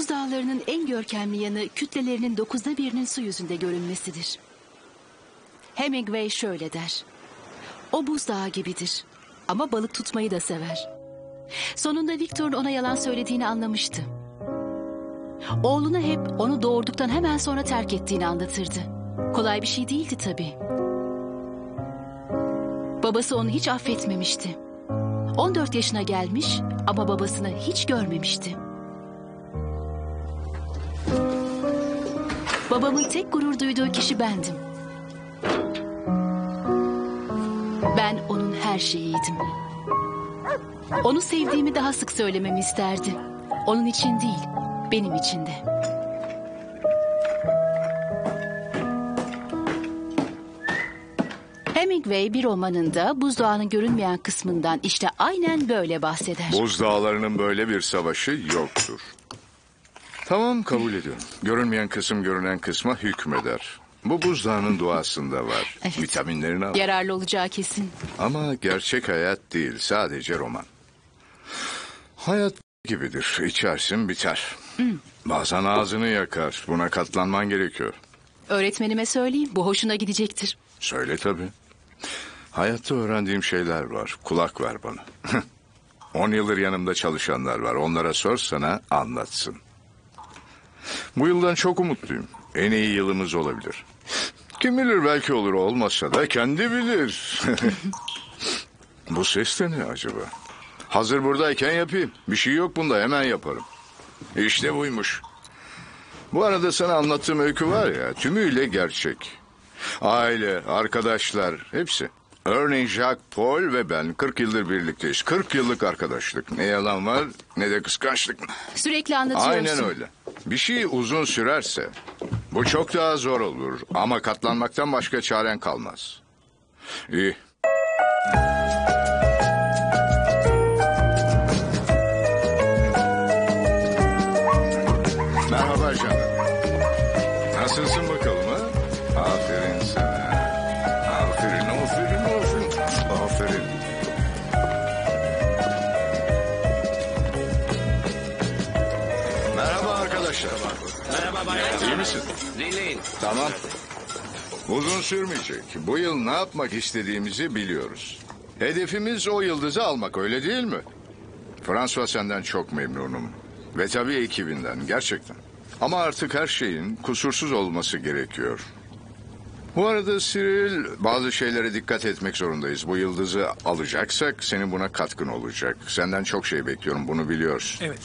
Buzdağlarının en görkemli yanı kütlelerinin dokuzda birinin su yüzünde görünmesidir. Hemingway şöyle der. O buzdağı gibidir ama balık tutmayı da sever. Sonunda Victor'un ona yalan söylediğini anlamıştı. Oğluna hep onu doğurduktan hemen sonra terk ettiğini anlatırdı. Kolay bir şey değildi tabii. Babası onu hiç affetmemişti. 14 yaşına gelmiş ama babasını hiç görmemişti. Babamın tek gurur duyduğu kişi bendim. Ben onun her şeyiydim. Onu sevdiğimi daha sık söylememi isterdi. Onun için değil, benim için de. Hemingway bir romanında buzdağının görünmeyen kısmından işte aynen böyle bahseder. Buzdağlarının böyle bir savaşı yoktur. Tamam kabul ediyorum. Görünmeyen kısım görünen kısma hükmeder. Bu buzdağının duasında var. Evet. Vitaminlerini al. Yararlı olacağı kesin. Ama gerçek hayat değil, sadece roman. Hayat gibidir. İçersin biter. Bazen ağzını yakar. Buna katlanman gerekiyor. Öğretmenime söyleyeyim, bu hoşuna gidecektir. Söyle tabii. Hayatta öğrendiğim şeyler var. Kulak ver bana. On yıldır yanımda çalışanlar var. Onlara sor sana anlatsın. Bu yıldan çok umutluyum. En iyi yılımız olabilir. Kim bilir belki olur olmasa da kendi bilir. Bu ses de ne acaba? Hazır buradayken yapayım. Bir şey yok bunda hemen yaparım. İşte buymuş. Bu arada sana anlattığım öykü var ya tümüyle gerçek. Aile, arkadaşlar hepsi. Örneğin Jacques Paul ve ben 40 yıldır birlikteyiz. 40 yıllık arkadaşlık. Ne yalan var ne de kıskançlık. Sürekli anlatıyorsun. Aynen öyle. Bir şey uzun sürerse bu çok daha zor olur. Ama katlanmaktan başka çaren kalmaz. İyi. Tamam. Uzun sürmeyecek. Bu yıl ne yapmak istediğimizi biliyoruz. Hedefimiz o yıldızı almak öyle değil mi? François senden çok memnunum. Ve tabii ekibinden gerçekten. Ama artık her şeyin kusursuz olması gerekiyor. Bu arada Cyril bazı şeylere dikkat etmek zorundayız. Bu yıldızı alacaksak senin buna katkın olacak. Senden çok şey bekliyorum bunu biliyorsun. Evet.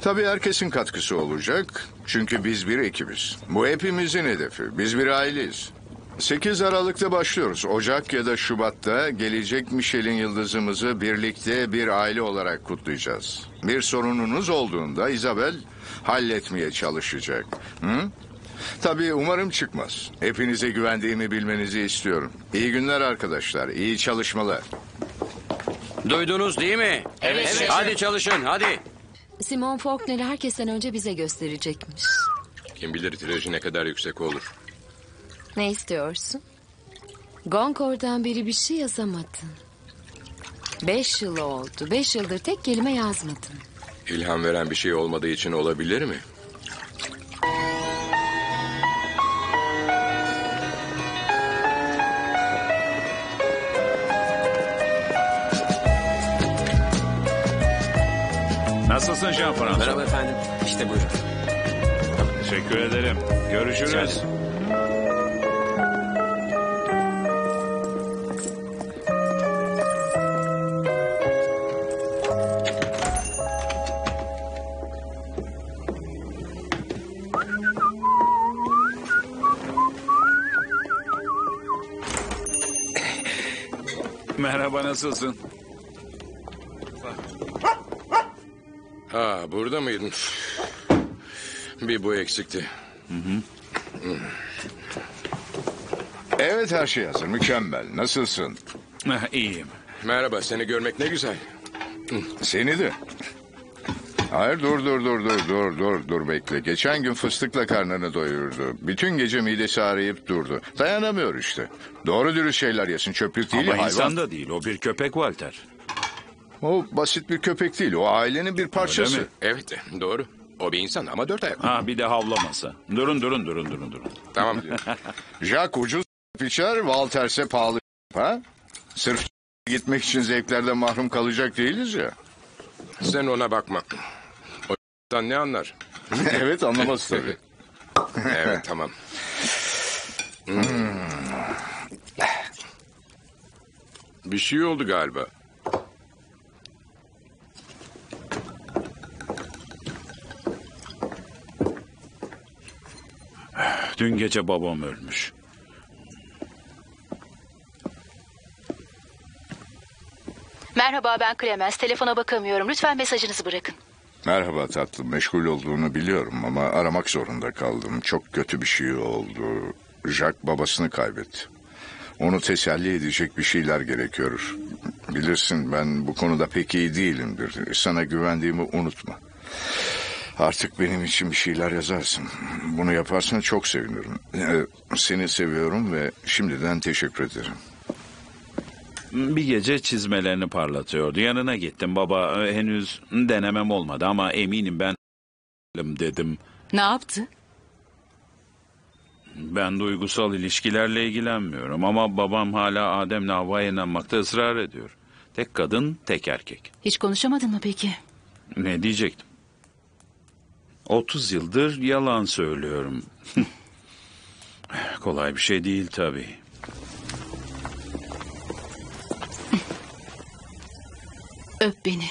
Tabii herkesin katkısı olacak. Çünkü biz bir ekibiz. Bu hepimizin hedefi. Biz bir aileyiz. 8 Aralık'ta başlıyoruz. Ocak ya da Şubat'ta gelecek Michelin yıldızımızı birlikte bir aile olarak kutlayacağız. Bir sorununuz olduğunda Isabel halletmeye çalışacak. Hı? Tabii umarım çıkmaz. Hepinize güvendiğimi bilmenizi istiyorum. İyi günler arkadaşlar. İyi çalışmalar. Duydunuz değil mi? Evet. Hadi çalışın hadi. Simon Faulkner'i herkesten önce bize gösterecekmiş. Kim bilir tirajı ne kadar yüksek olur. Ne istiyorsun? Goncourt'dan beri bir şey yazamadın. Beş yıl oldu. Beş yıldır tek kelime yazmadın. İlham veren bir şey olmadığı için olabilir mi? Nasılsın Jean François? Merhaba efendim. İşte buyurun. Teşekkür ederim. Görüşürüz. Merhaba nasılsın? Ha burada mıydın? Bir bu eksikti. Evet her şey hazır. Mükemmel. Nasılsın? Ah, İyiyim. Merhaba seni görmek ne güzel. Seni de. Hayır dur dur dur dur dur dur dur bekle. Geçen gün fıstıkla karnını doyurdu. Bütün gece midesi ağrıyıp durdu. Dayanamıyor işte. Doğru dürüst şeyler yesin çöplük değil Ama hayvan. insan da değil. O bir köpek Walter. O basit bir köpek değil. O ailenin bir parçası. mi? Evet doğru. O bir insan ama dört ayak. Ha bir de havlaması. Durun durun durun durun durun. Tamam. Jack ucuz içer, Walter ise pahalı. Ha? Sırf gitmek için zevklerden mahrum kalacak değiliz ya. Sen ona bakma. O ne anlar? evet anlamaz tabii. Evet tamam. Hmm. Bir şey oldu galiba. Dün gece babam ölmüş. Merhaba ben Clemens. Telefona bakamıyorum. Lütfen mesajınızı bırakın. Merhaba tatlım, meşgul olduğunu biliyorum ama aramak zorunda kaldım. Çok kötü bir şey oldu. Jack babasını kaybetti. Onu teselli edecek bir şeyler gerekiyor. Bilirsin ben bu konuda pek iyi değilimdir. Sana güvendiğimi unutma. Artık benim için bir şeyler yazarsın. Bunu yaparsan çok sevinirim. Ee, Seni seviyorum ve şimdiden teşekkür ederim. Bir gece çizmelerini parlatıyordu. Yanına gittim. Baba e, henüz denemem olmadı ama eminim ben dedim. Ne yaptı? Ben duygusal ilişkilerle ilgilenmiyorum ama babam hala Adem'le Havva'ya inanmakta ısrar ediyor. Tek kadın, tek erkek. Hiç konuşamadın mı peki? Ne diyecektim? 30 yıldır yalan söylüyorum. Kolay bir şey değil tabii. Öp beni.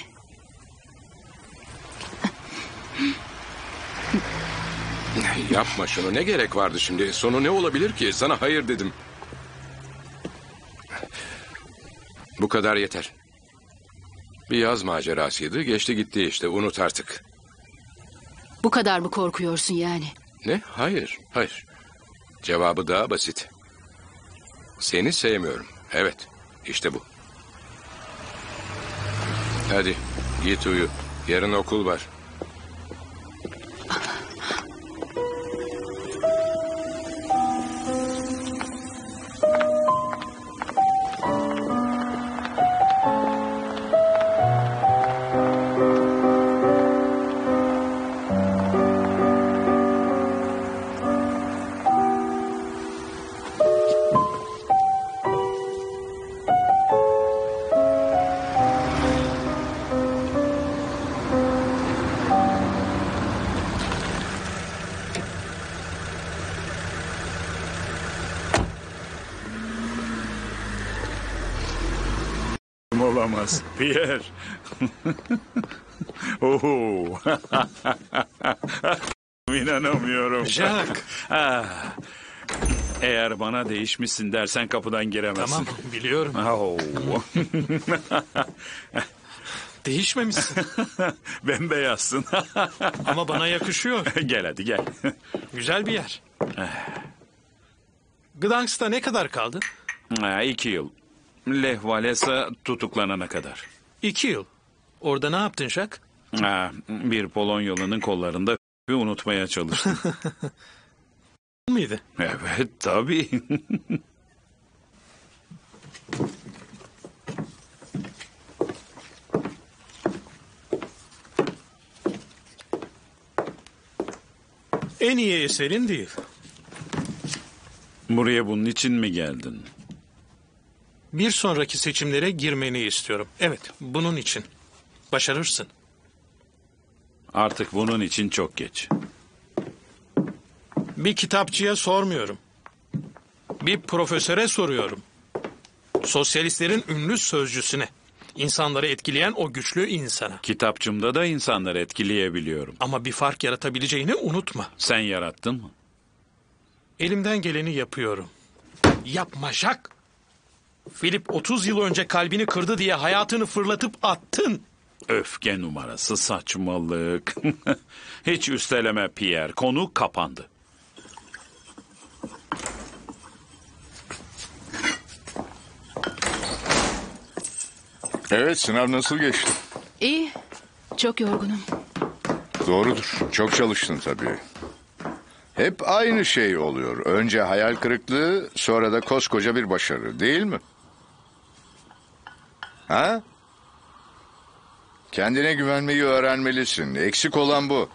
Yapma şunu. Ne gerek vardı şimdi? Sonu ne olabilir ki? Sana hayır dedim. Bu kadar yeter. Bir yaz macerasıydı. Geçti gitti işte. Unut artık. Bu kadar mı korkuyorsun yani? Ne? Hayır. Hayır. Cevabı daha basit. Seni sevmiyorum. Evet. İşte bu. Hadi git uyu. Yarın okul var. Olamaz. Pierre. Oo. İnanamıyorum. Jack. Ah. Eğer bana değişmişsin dersen kapıdan giremezsin. Tamam biliyorum. Oo. Değişmemişsin Bembeyazsın. ama bana yakışıyor. gel hadi gel. Güzel bir yer. Gdansk'ta ne kadar kaldın? Ha, iki yıl. Leh Walesa tutuklanana kadar. İki yıl. Orada ne yaptın Jack? Ha, bir Polonyalı'nın kollarında unutmaya çalıştım. Mıydı? evet tabii. En iyi eserin değil. Buraya bunun için mi geldin? Bir sonraki seçimlere girmeni istiyorum. Evet, bunun için. Başarırsın. Artık bunun için çok geç. Bir kitapçıya sormuyorum. Bir profesöre soruyorum. Sosyalistlerin ünlü sözcüsüne. İnsanları etkileyen o güçlü insana. Kitapçımda da insanları etkileyebiliyorum. Ama bir fark yaratabileceğini unutma. Sen yarattın mı? Elimden geleni yapıyorum. Yapma Jack. Philip 30 yıl önce kalbini kırdı diye hayatını fırlatıp attın. Öfke numarası saçmalık. Hiç üsteleme Pierre. Konu kapandı. Evet sınav nasıl geçti? İyi. Çok yorgunum. Doğrudur. Çok çalıştın tabii. Hep aynı şey oluyor. Önce hayal kırıklığı, sonra da koskoca bir başarı, değil mi? Ha? Kendine güvenmeyi öğrenmelisin. Eksik olan bu.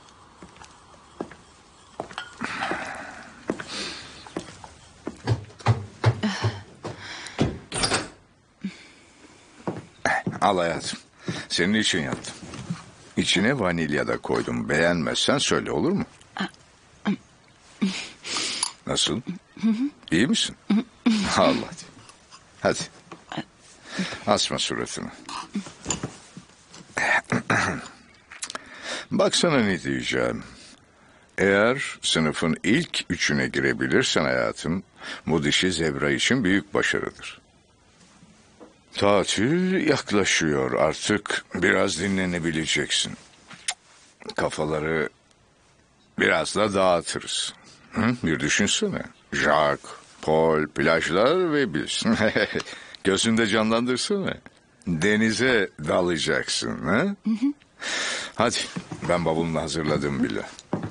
Al hayatım. Senin için yaptım. İçine vanilya da koydum. Beğenmezsen söyle olur mu? Nasıl? İyi misin? Allah. Hadi. Asma suratını. Baksana ne diyeceğim. Eğer sınıfın ilk üçüne girebilirsen hayatım, bu dişi zebra için büyük başarıdır. Tatil yaklaşıyor artık biraz dinlenebileceksin. Kafaları biraz da dağıtırız. Hı? Bir düşünsene. Jack, Paul, plajlar ve biz. Gözünde canlandırsana. Denize dalacaksın. Ha? Hadi ben bavulunu hazırladım bile.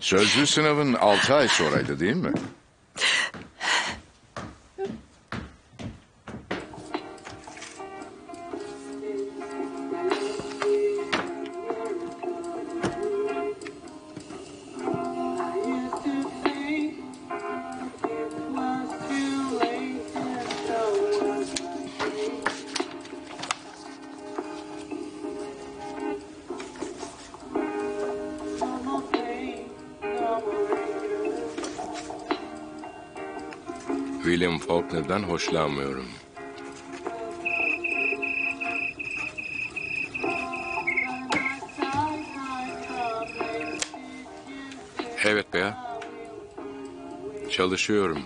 Sözlü sınavın altı ay sonraydı değil mi? Faulkner'dan hoşlanmıyorum. Evet Bea. Çalışıyorum.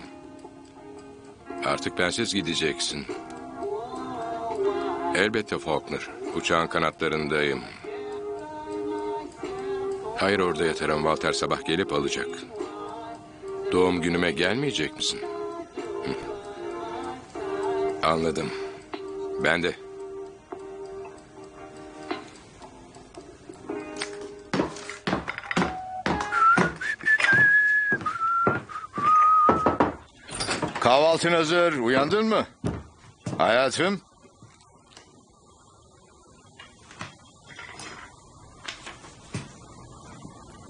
Artık bensiz gideceksin. Elbette Faulkner. Uçağın kanatlarındayım. Hayır orada yatarım. Walter sabah gelip alacak. Doğum günüme gelmeyecek misin? Anladım. Ben de. Kahvaltın hazır. Uyandın mı? Hayatım.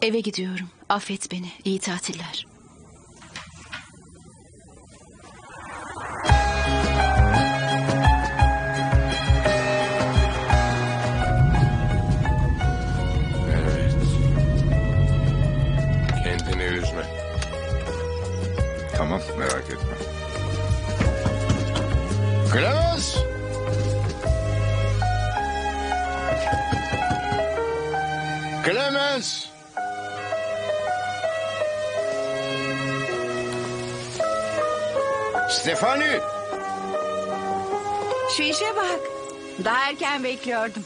Eve gidiyorum. Affet beni. İyi tatiller. Bak. Daha erken bekliyordum.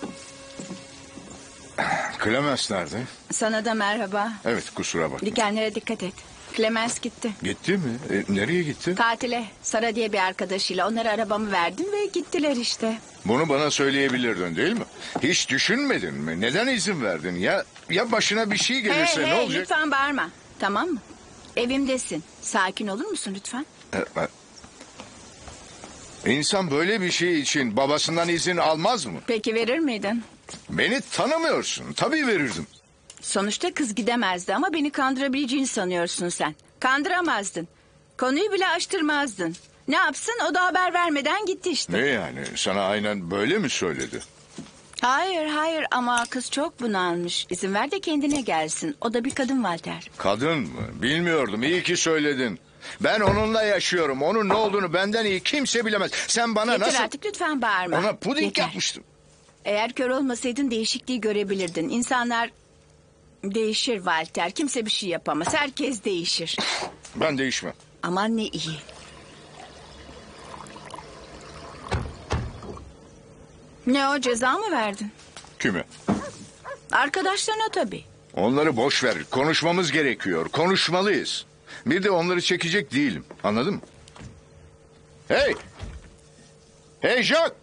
Clemens nerede? Sana da merhaba. Evet kusura bakma. Dikenlere dikkat et. Clemens gitti. Gitti mi? E, nereye gitti? Tatile. Sara diye bir arkadaşıyla onlara arabamı verdim ve gittiler işte. Bunu bana söyleyebilirdin değil mi? Hiç düşünmedin mi? Neden izin verdin? Ya ya başına bir şey gelirse hey ne hey olacak? lütfen bağırma. Tamam mı? Evimdesin. Sakin olur musun lütfen? E, e. İnsan böyle bir şey için babasından izin almaz mı? Peki verir miydin? Beni tanımıyorsun. Tabii verirdim. Sonuçta kız gidemezdi ama beni kandırabileceğini sanıyorsun sen. Kandıramazdın. Konuyu bile açtırmazdın. Ne yapsın o da haber vermeden gitti işte. Ne yani? Sana aynen böyle mi söyledi? Hayır hayır ama kız çok bunalmış. İzin ver de kendine gelsin. O da bir kadın Walter. Kadın mı? Bilmiyordum. İyi ki söyledin. Ben onunla yaşıyorum. Onun ne olduğunu benden iyi kimse bilemez. Sen bana Yeter nasıl... artık lütfen bağırma. Ona puding Yeter. yapmıştım. Eğer kör olmasaydın değişikliği görebilirdin. İnsanlar değişir Walter. Kimse bir şey yapamaz. Herkes değişir. Ben değişmem. Aman ne iyi. Ne o ceza mı verdin? Kime? Arkadaşlarına tabii. Onları boş ver. Konuşmamız gerekiyor. Konuşmalıyız. Bir de onları çekecek değilim. Anladın mı? Hey! Hey Jack!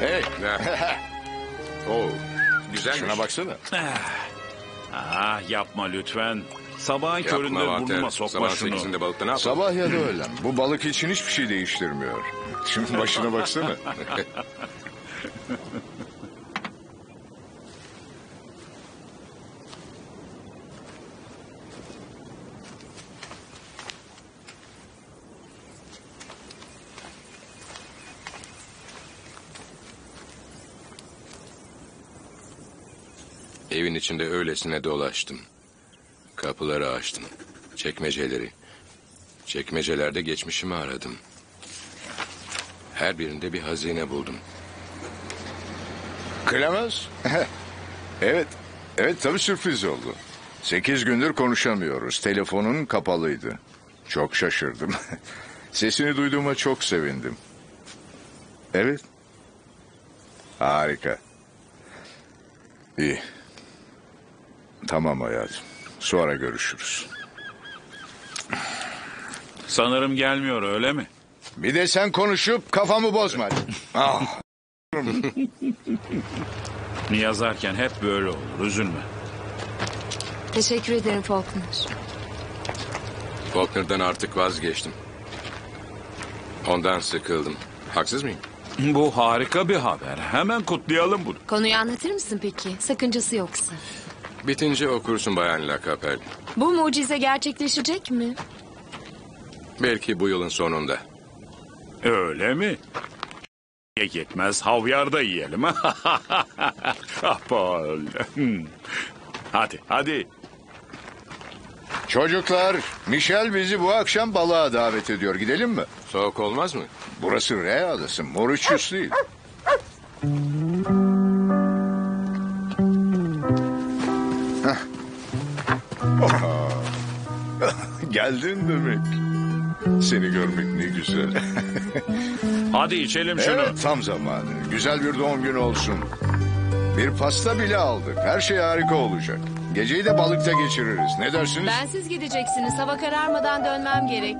Hey! Oo, güzel. Şuna baksana. Ah yapma lütfen. Sabahın köründe Walter. burnuma sokma Sabah şunu. sekizinde balıkta ne yapalım? Sabah ya da öğlen. Bu balık için hiçbir şey değiştirmiyor. Şimdi başına baksana. içinde öylesine dolaştım. Kapıları açtım. Çekmeceleri. Çekmecelerde geçmişimi aradım. Her birinde bir hazine buldum. Clemens? evet. Evet tabii sürpriz oldu. Sekiz gündür konuşamıyoruz. Telefonun kapalıydı. Çok şaşırdım. Sesini duyduğuma çok sevindim. Evet. Harika. İyi. Tamam hayatım. Sonra görüşürüz. Sanırım gelmiyor öyle mi? Bir de sen konuşup kafamı bozma. ah. Yazarken hep böyle olur üzülme. Teşekkür ederim Faulkner. Faulkner'dan artık vazgeçtim. Ondan sıkıldım. Haksız mıyım? Bu harika bir haber. Hemen kutlayalım bunu. Konuyu anlatır mısın peki? Sakıncası yoksa. Bitince okursun Bayan Lakapel. Bu mucize gerçekleşecek mi? Belki bu yılın sonunda. Öyle mi? Ye yetmez havyar da yiyelim. Hmm. hadi hadi. Çocuklar, Michel bizi bu akşam balığa davet ediyor. Gidelim mi? Soğuk olmaz mı? Burası Re adası, Mauritius değil. Geldin demek. Seni görmek ne güzel. Hadi içelim şunu. evet, tam zamanı. Güzel bir doğum günü olsun. Bir pasta bile aldık. Her şey harika olacak. Geceyi de balıkta geçiririz. Ne dersiniz? Bensiz gideceksiniz. Hava kararmadan dönmem gerek.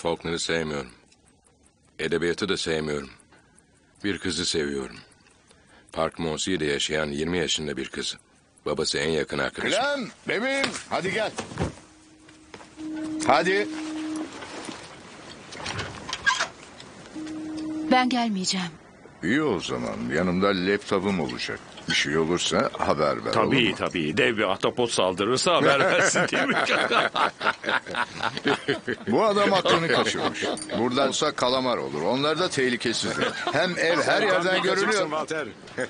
Faulkner'ı sevmiyorum. Edebiyatı da sevmiyorum. Bir kızı seviyorum. Park Monsi'de yaşayan 20 yaşında bir kızı. Babası en yakın arkadaşım. Clem, bebeğim hadi gel. Hadi. Ben gelmeyeceğim. İyi o zaman. Yanımda laptopum olacak. Bir şey olursa haber ver. olur Tabii mu? tabii. Dev bir atapot saldırırsa haber versin değil mi? Bu adam aklını kaçırmış. Burada olsa kalamar olur. Onlar da tehlikesizdir. Hem ev her yerden görülüyor. Walter.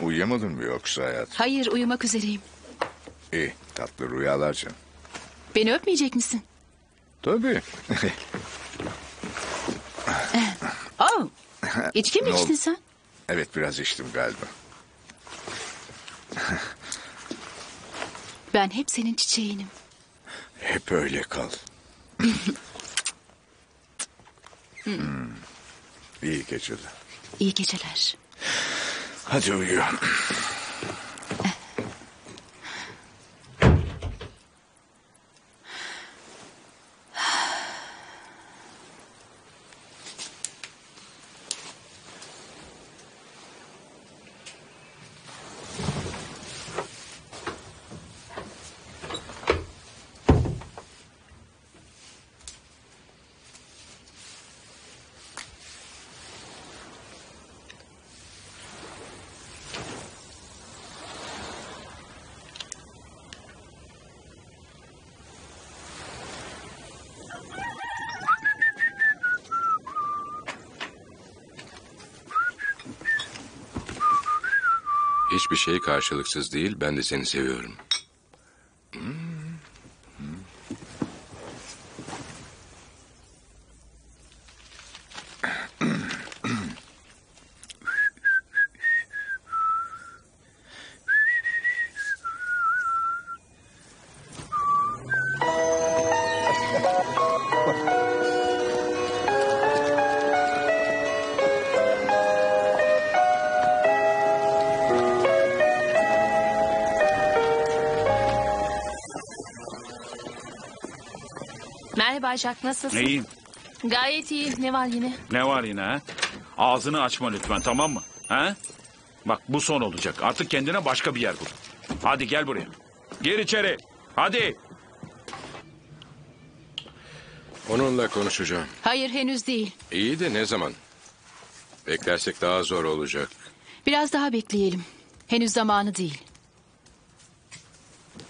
Uyuyamadın mı yoksa hayat? Hayır uyumak üzereyim. İyi tatlı rüyalar canım. Beni öpmeyecek misin? Tabii. Oh, içki mi Ne oldu? içtin sen? evet biraz içtim galiba. Ben hep senin çiçeğinim. Hep öyle kal. hmm. İyi geceler. İyi geceler. Hadi uyu. Hiçbir şey karşılıksız değil. Ben de seni seviyorum. Merhaba Jack nasılsın? İyiyim. Gayet iyi. Ne var yine? Ne var yine ha? Ağzını açma lütfen tamam mı? Ha? Bak bu son olacak. Artık kendine başka bir yer bul. Hadi gel buraya. Gir içeri. Hadi. Onunla konuşacağım. Hayır henüz değil. İyi de ne zaman? Beklersek daha zor olacak. Biraz daha bekleyelim. Henüz zamanı değil.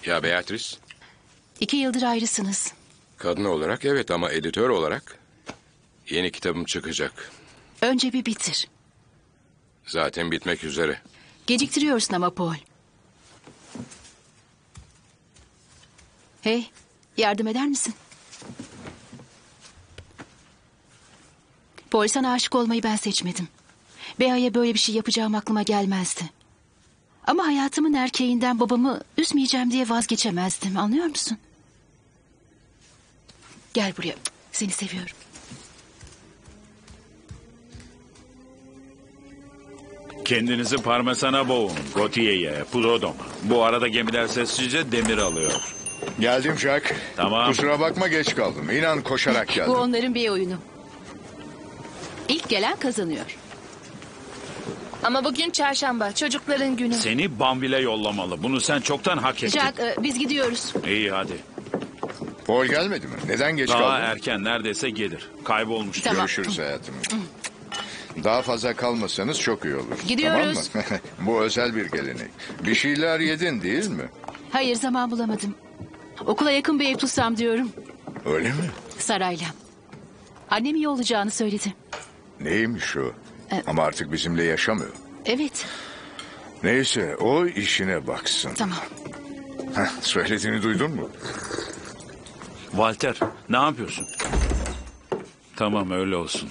Ya Beatrice? İki yıldır ayrısınız. Kadın olarak evet ama editör olarak yeni kitabım çıkacak. Önce bir bitir. Zaten bitmek üzere. Geciktiriyorsun ama Paul. Hey, yardım eder misin? Paul sana aşık olmayı ben seçmedim. Bea'ya böyle bir şey yapacağım aklıma gelmezdi. Ama hayatımın erkeğinden babamı üzmeyeceğim diye vazgeçemezdim. Anlıyor musun? Gel buraya. Seni seviyorum. Kendinizi parmesana boğun. Gotiyeye, Plodoma. Bu arada gemiler sessizce demir alıyor. Geldim Jack. Tamam. Kusura bakma geç kaldım. İnan koşarak geldim. Bu onların bir oyunu. İlk gelen kazanıyor. Ama bugün çarşamba. Çocukların günü. Seni Banville'e yollamalı. Bunu sen çoktan hak ettin. Jack, e, biz gidiyoruz. İyi hadi. Paul gelmedi mi? Neden geç Daha kaldın? erken neredeyse gelir. Kaybolmuş. Tamam. Görüşürüz hayatım. Daha fazla kalmasanız çok iyi olur. Gidiyoruz. Tamam mı? Bu özel bir gelenek. Bir şeyler yedin değil mi? Hayır zaman bulamadım. Okula yakın bir ev tutsam diyorum. Öyle mi? Sarayla. Annem iyi olacağını söyledi. Neymiş o? E- Ama artık bizimle yaşamıyor. Evet Neyse o işine baksın. tamam. Heh, söylediğini duydun mu? Walter ne yapıyorsun? Tamam öyle olsun.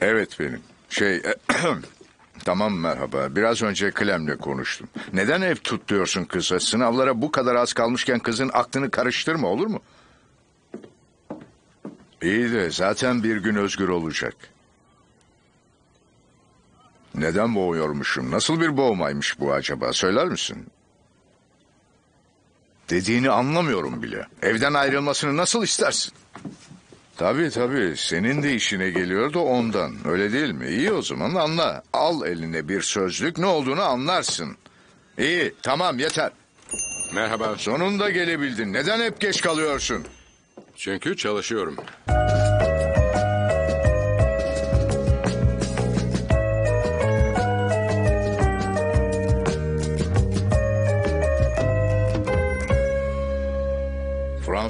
Evet benim. Şey... tamam merhaba. Biraz önce Clem'le konuştum. Neden ev tut diyorsun kıza? Sınavlara bu kadar az kalmışken kızın aklını karıştırma olur mu? İyi de zaten bir gün özgür olacak. Neden boğuyormuşum? Nasıl bir boğmaymış bu acaba? Söyler misin? Dediğini anlamıyorum bile. Evden ayrılmasını nasıl istersin? Tabii tabii. Senin de işine geliyor da ondan. Öyle değil mi? İyi o zaman anla. Al eline bir sözlük ne olduğunu anlarsın. İyi tamam yeter. Merhaba. Sonunda gelebildin. Neden hep geç kalıyorsun? Çünkü çalışıyorum.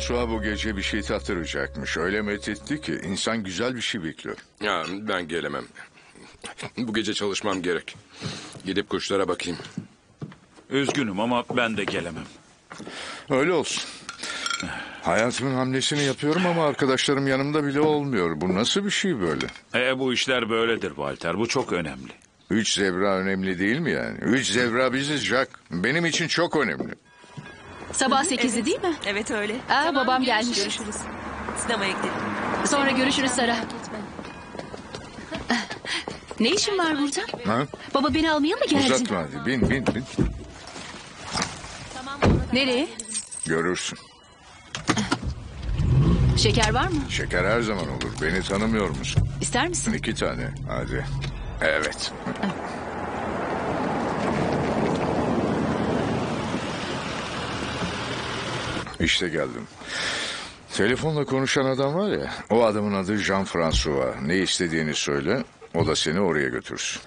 François bu gece bir şey tattıracakmış. Öyle methetti ki insan güzel bir şey bekliyor. Ya ben gelemem. Bu gece çalışmam gerek. Gidip kuşlara bakayım. Üzgünüm ama ben de gelemem. Öyle olsun. Hayatımın hamlesini yapıyorum ama arkadaşlarım yanımda bile olmuyor. Bu nasıl bir şey böyle? E, bu işler böyledir Walter. Bu çok önemli. Üç zebra önemli değil mi yani? Üç zebra biziz Jack. Benim için çok önemli. Sabah sekizdi değil mi? Evet öyle. Aa, babam gelmiş. Görüşürüz. Sinemaya gidelim. Sonra görüşürüz Sara. Ne işin var burada? Ha? Baba beni almaya mı geldin? Uzatma hadi. Bin bin bin. Nereye? Görürsün. Şeker var mı? Şeker her zaman olur. Beni tanımıyor musun? İster misin? İki tane. Hadi. Evet. İşte geldim. Telefonla konuşan adam var ya, o adamın adı Jean-François. Ne istediğini söyle, o da seni oraya götürsün.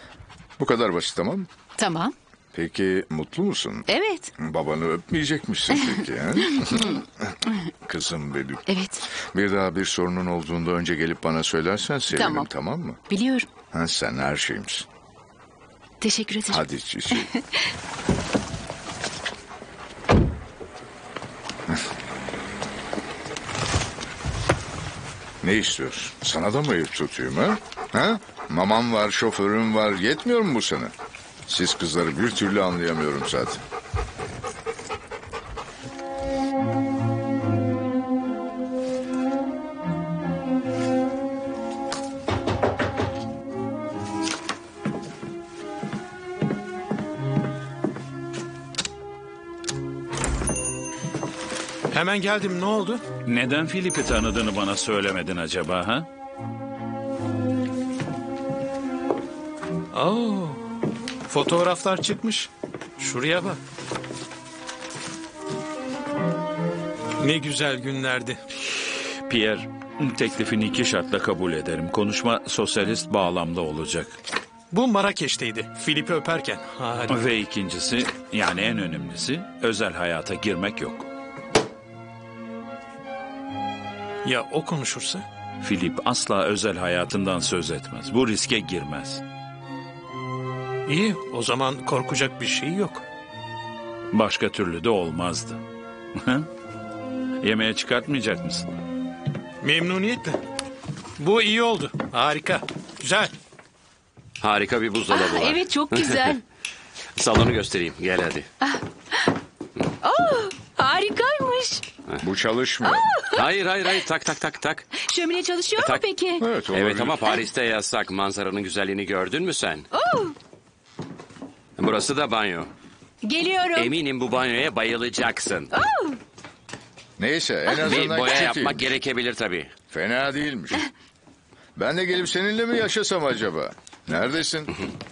Bu kadar basit tamam mı? Tamam. Peki mutlu musun? Evet. Babanı öpmeyecek misin peki? ha? Kızım benim. Evet. Bir daha bir sorunun olduğunda önce gelip bana söylersen sevinirim Tamam. tamam, mı? Biliyorum. Ha, sen her şeyimsin. Teşekkür ederim. Hadi Çiçi. ne istiyorsun? Sana da mı ev tutayım ha? ha? Mamam var, şoförüm var. Yetmiyor mu bu sana? Siz kızları bir türlü anlayamıyorum zaten. Hemen geldim ne oldu? Neden Filip'i tanıdığını bana söylemedin acaba ha? Oo, fotoğraflar çıkmış. Şuraya bak. Ne güzel günlerdi. Pierre, teklifini iki şartla kabul ederim. Konuşma sosyalist bağlamda olacak. Bu Marrakeş'teydi. Filip'i öperken. Harika. Ve ikincisi, yani en önemlisi, özel hayata girmek yok. Ya o konuşursa? Filip asla özel hayatından söz etmez. Bu riske girmez. İyi, o zaman korkacak bir şey yok. Başka türlü de olmazdı. Yemeğe çıkartmayacak mısın? Memnuniyetle. Bu iyi oldu. Harika. Güzel. Harika bir buzdolabı var. Evet çok güzel. Salonu göstereyim. Gel hadi. Harikaymış. Bu çalışmıyor. Hayır hayır hayır tak tak tak tak. Şömine çalışıyor mu Tak. peki? Evet olabilir. Evet ama Paris'te yasak. Manzaranın güzelliğini gördün mü sen? Burası da banyo. Geliyorum. Eminim bu banyoya bayılacaksın. Neyse en Bir azından boya küçük yapmak gerekebilir tabii. Fena değilmiş. Ben de gelip seninle mi yaşasam acaba? Neredesin?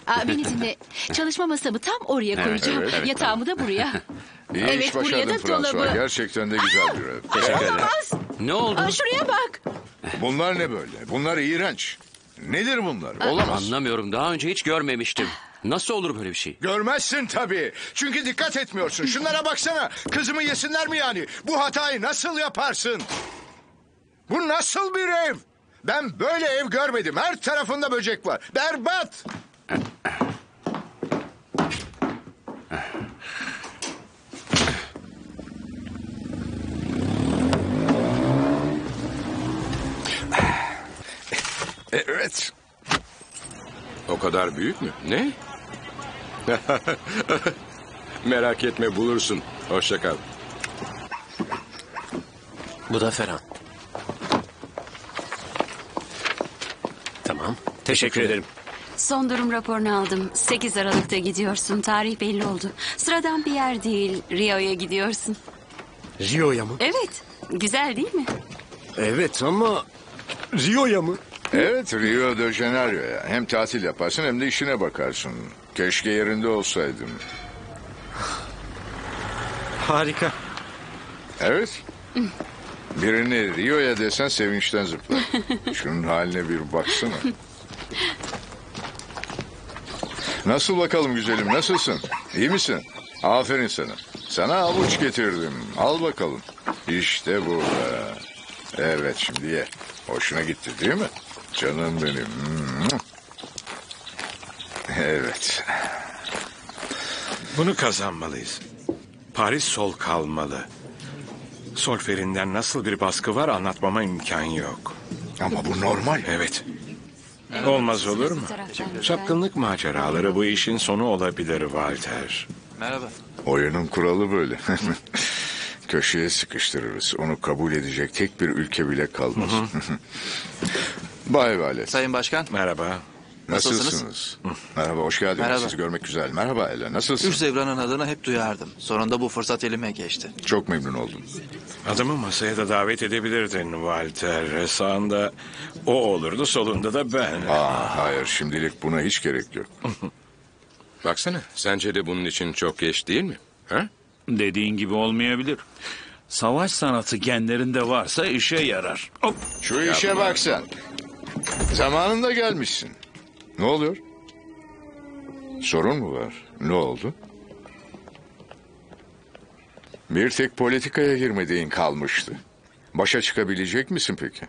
Aa, beni dinle. Çalışma masamı tam oraya koyacağım. evet, evet. Yatağımı da buraya. İyi Evet, iş buraya başardın da François. dolabı. Gerçekten de güzel bir ev. Teşekkür ederim. Ne oldu? Aa, şuraya bak. Bunlar ne böyle? Bunlar iğrenç. Nedir bunlar? Olamaz. Anlamıyorum. Daha önce hiç görmemiştim. Nasıl olur böyle bir şey? Görmezsin tabii. Çünkü dikkat etmiyorsun. Şunlara baksana. Kızımı yesinler mi yani? Bu hatayı nasıl yaparsın? Bu nasıl bir ev? Ben böyle ev görmedim. Her tarafında böcek var. Berbat. Evet. O kadar büyük mü? Ne? Merak etme bulursun. Hoşça kal. Bu da Ferhan. Tamam. Teşekkür ederim. Son durum raporunu aldım. 8 Aralık'ta gidiyorsun. Tarih belli oldu. Sıradan bir yer değil. Rio'ya gidiyorsun. Rio'ya mı? Evet. Güzel değil mi? Evet ama Rio'ya mı? Evet Rio de Janeiro'ya. Hem tatil yaparsın hem de işine bakarsın. Keşke yerinde olsaydım. Harika. Evet. Birini Rio'ya desen sevinçten zıplar. Şunun haline bir baksana. Nasıl bakalım güzelim nasılsın? İyi misin? Aferin sana. Sana avuç getirdim. Al bakalım. İşte burada. Evet şimdi ye. Hoşuna gitti değil mi? Canım benim. Evet. Bunu kazanmalıyız. Paris sol kalmalı. Solferinden nasıl bir baskı var anlatmama imkan yok. Ama bu normal. Evet. Olmaz olur mu? Çapkınlık maceraları bu işin sonu olabilir Walter. Merhaba. Oyunun kuralı böyle. Köşeye sıkıştırırız. Onu kabul edecek tek bir ülke bile kalmaz. Bay Valet. Sayın Başkan. Merhaba. Nasılsınız? Merhaba, hoş geldiniz. Merhaba. Sizi görmek güzel. Merhaba Ela, nasılsın? Üç Zevran'ın adını hep duyardım. Sonunda bu fırsat elime geçti. Çok memnun oldum. Adımı masaya da davet edebilirdin Walter. Sağında o olurdu, solunda da ben. Aa, hayır, şimdilik buna hiç gerek yok. Baksana sence de bunun için çok geç değil mi? Ha? Dediğin gibi olmayabilir. Savaş sanatı genlerinde varsa işe yarar. Hop. Şu işe bak sen. Zamanında gelmişsin. Ne oluyor? Sorun mu var? Ne oldu? Bir tek politikaya girmediğin kalmıştı. Başa çıkabilecek misin peki?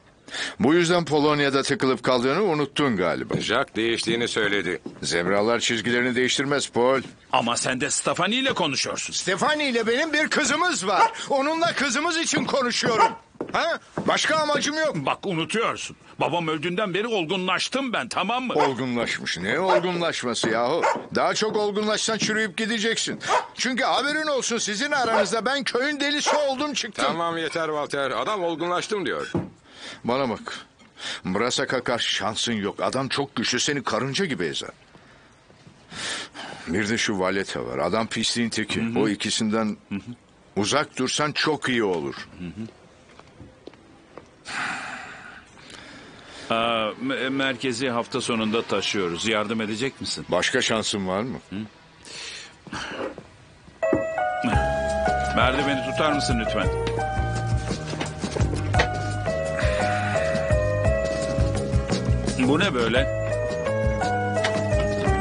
Bu yüzden Polonya'da tıkılıp kaldığını unuttun galiba. Jack değiştiğini söyledi. Zebralar çizgilerini değiştirmez Paul. Ama sen de Stefani ile konuşuyorsun. Stefani ile benim bir kızımız var. Onunla kızımız için konuşuyorum. Ha? Başka amacım yok. Bak unutuyorsun. Babam öldüğünden beri olgunlaştım ben tamam mı? Olgunlaşmış. Ne olgunlaşması yahu? Daha çok olgunlaşsan çürüyüp gideceksin. Çünkü haberin olsun sizin aranızda ben köyün delisi oldum çıktım. Tamam yeter Walter. Adam olgunlaştım diyor. Bana bak. Mrasak'a karşı şansın yok. Adam çok güçlü seni karınca gibi ezer. Bir de şu Valeta var. Adam pisliğin teki. O ikisinden Uzak dursan çok iyi olur. Aa, me- merkezi hafta sonunda taşıyoruz. Yardım edecek misin? Başka şansın var mı? Merdiveni tutar mısın lütfen? Bu ne böyle?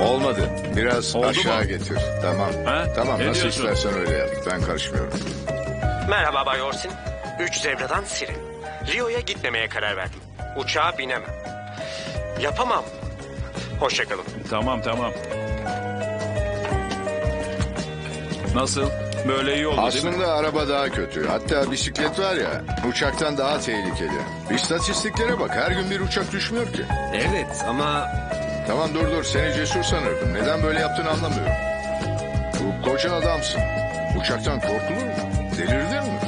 Olmadı. Biraz Oldu aşağı mu? getir. Tamam. Ha? Tamam Ne nasıl diyorsun? istersen öyle yap. Ben karışmıyorum. Merhaba Bay Orsin. Üç zevradan Siri. Rio'ya gitmemeye karar verdim. Uçağa binemem. Yapamam. Hoşçakalın. Tamam tamam. Nasıl? Böyle iyi oldu değil mi? Aslında araba daha kötü. Hatta bisiklet var ya uçaktan daha tehlikeli. İstatistiklere bak her gün bir uçak düşmüyor ki. Evet ama... Tamam dur dur seni cesur sanırdım. Neden böyle yaptığını anlamıyorum. Bu koca adamsın. Uçaktan korkulur mu? Delirdin mi?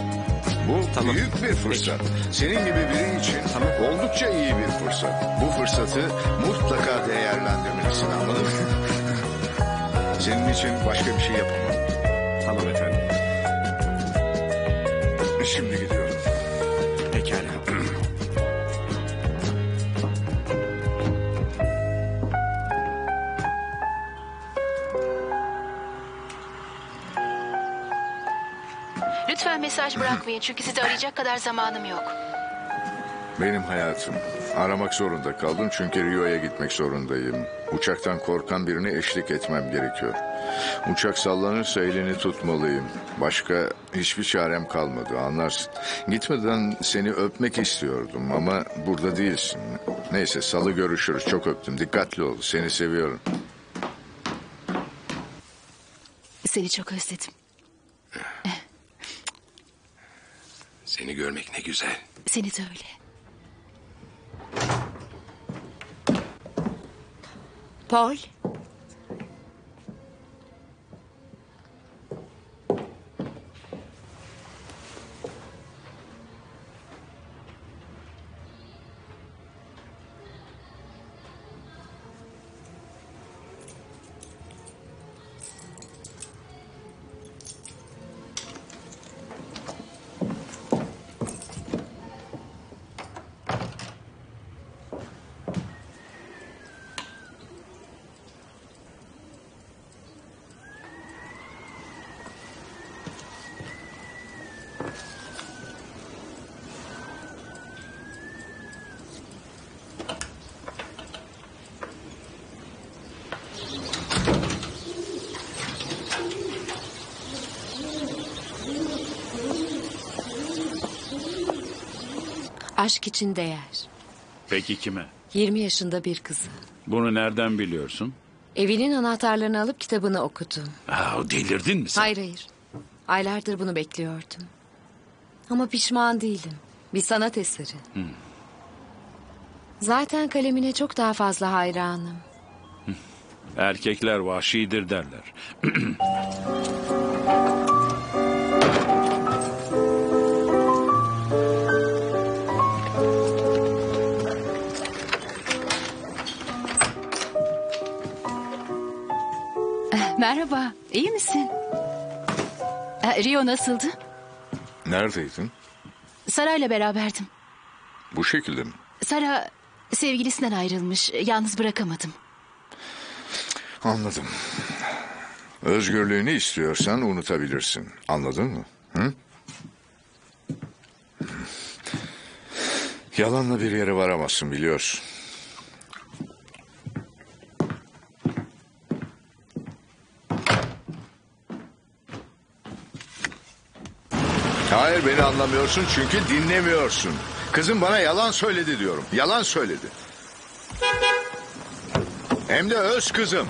Bu büyük bir fırsat. Senin gibi biri için oldukça iyi bir fırsat. Bu fırsatı mutlaka değerlendirmelisin anladın mı? Senin için başka bir şey yapamam. Şimdi gidiyorum. Pekala. Lütfen mesaj bırakmayın çünkü sizi arayacak kadar zamanım yok. Benim hayatım. Aramak zorunda kaldım çünkü Rio'ya gitmek zorundayım. Uçaktan korkan birine eşlik etmem gerekiyor. Uçak sallanırsa elini tutmalıyım. Başka hiçbir çarem kalmadı anlarsın. Gitmeden seni öpmek istiyordum ama burada değilsin. Neyse salı görüşürüz. Çok öptüm. Dikkatli ol. Seni seviyorum. Seni çok özledim. Seni görmek ne güzel. Seni de öyle. Paul. Aşk için değer. Peki kime? 20 yaşında bir kızı. Bunu nereden biliyorsun? Evinin anahtarlarını alıp kitabını okudum. Aa, delirdin mi sen? Hayır hayır. Aylardır bunu bekliyordum. Ama pişman değilim. Bir sanat eseri. Zaten kalemine çok daha fazla hayranım. Erkekler vahşidir derler. Merhaba, iyi misin? Eh, Rio nasıldı? Neredeydin? Sara'yla beraberdim. Bu şekilde mi? Sara sevgilisinden ayrılmış, yalnız bırakamadım. Anladım. Özgürlüğünü istiyorsan unutabilirsin. Anladın mı? Hı? Yalanla bir yere varamazsın biliyorsun. Hayır beni anlamıyorsun çünkü dinlemiyorsun. Kızım bana yalan söyledi diyorum. Yalan söyledi. Hem de öz kızım.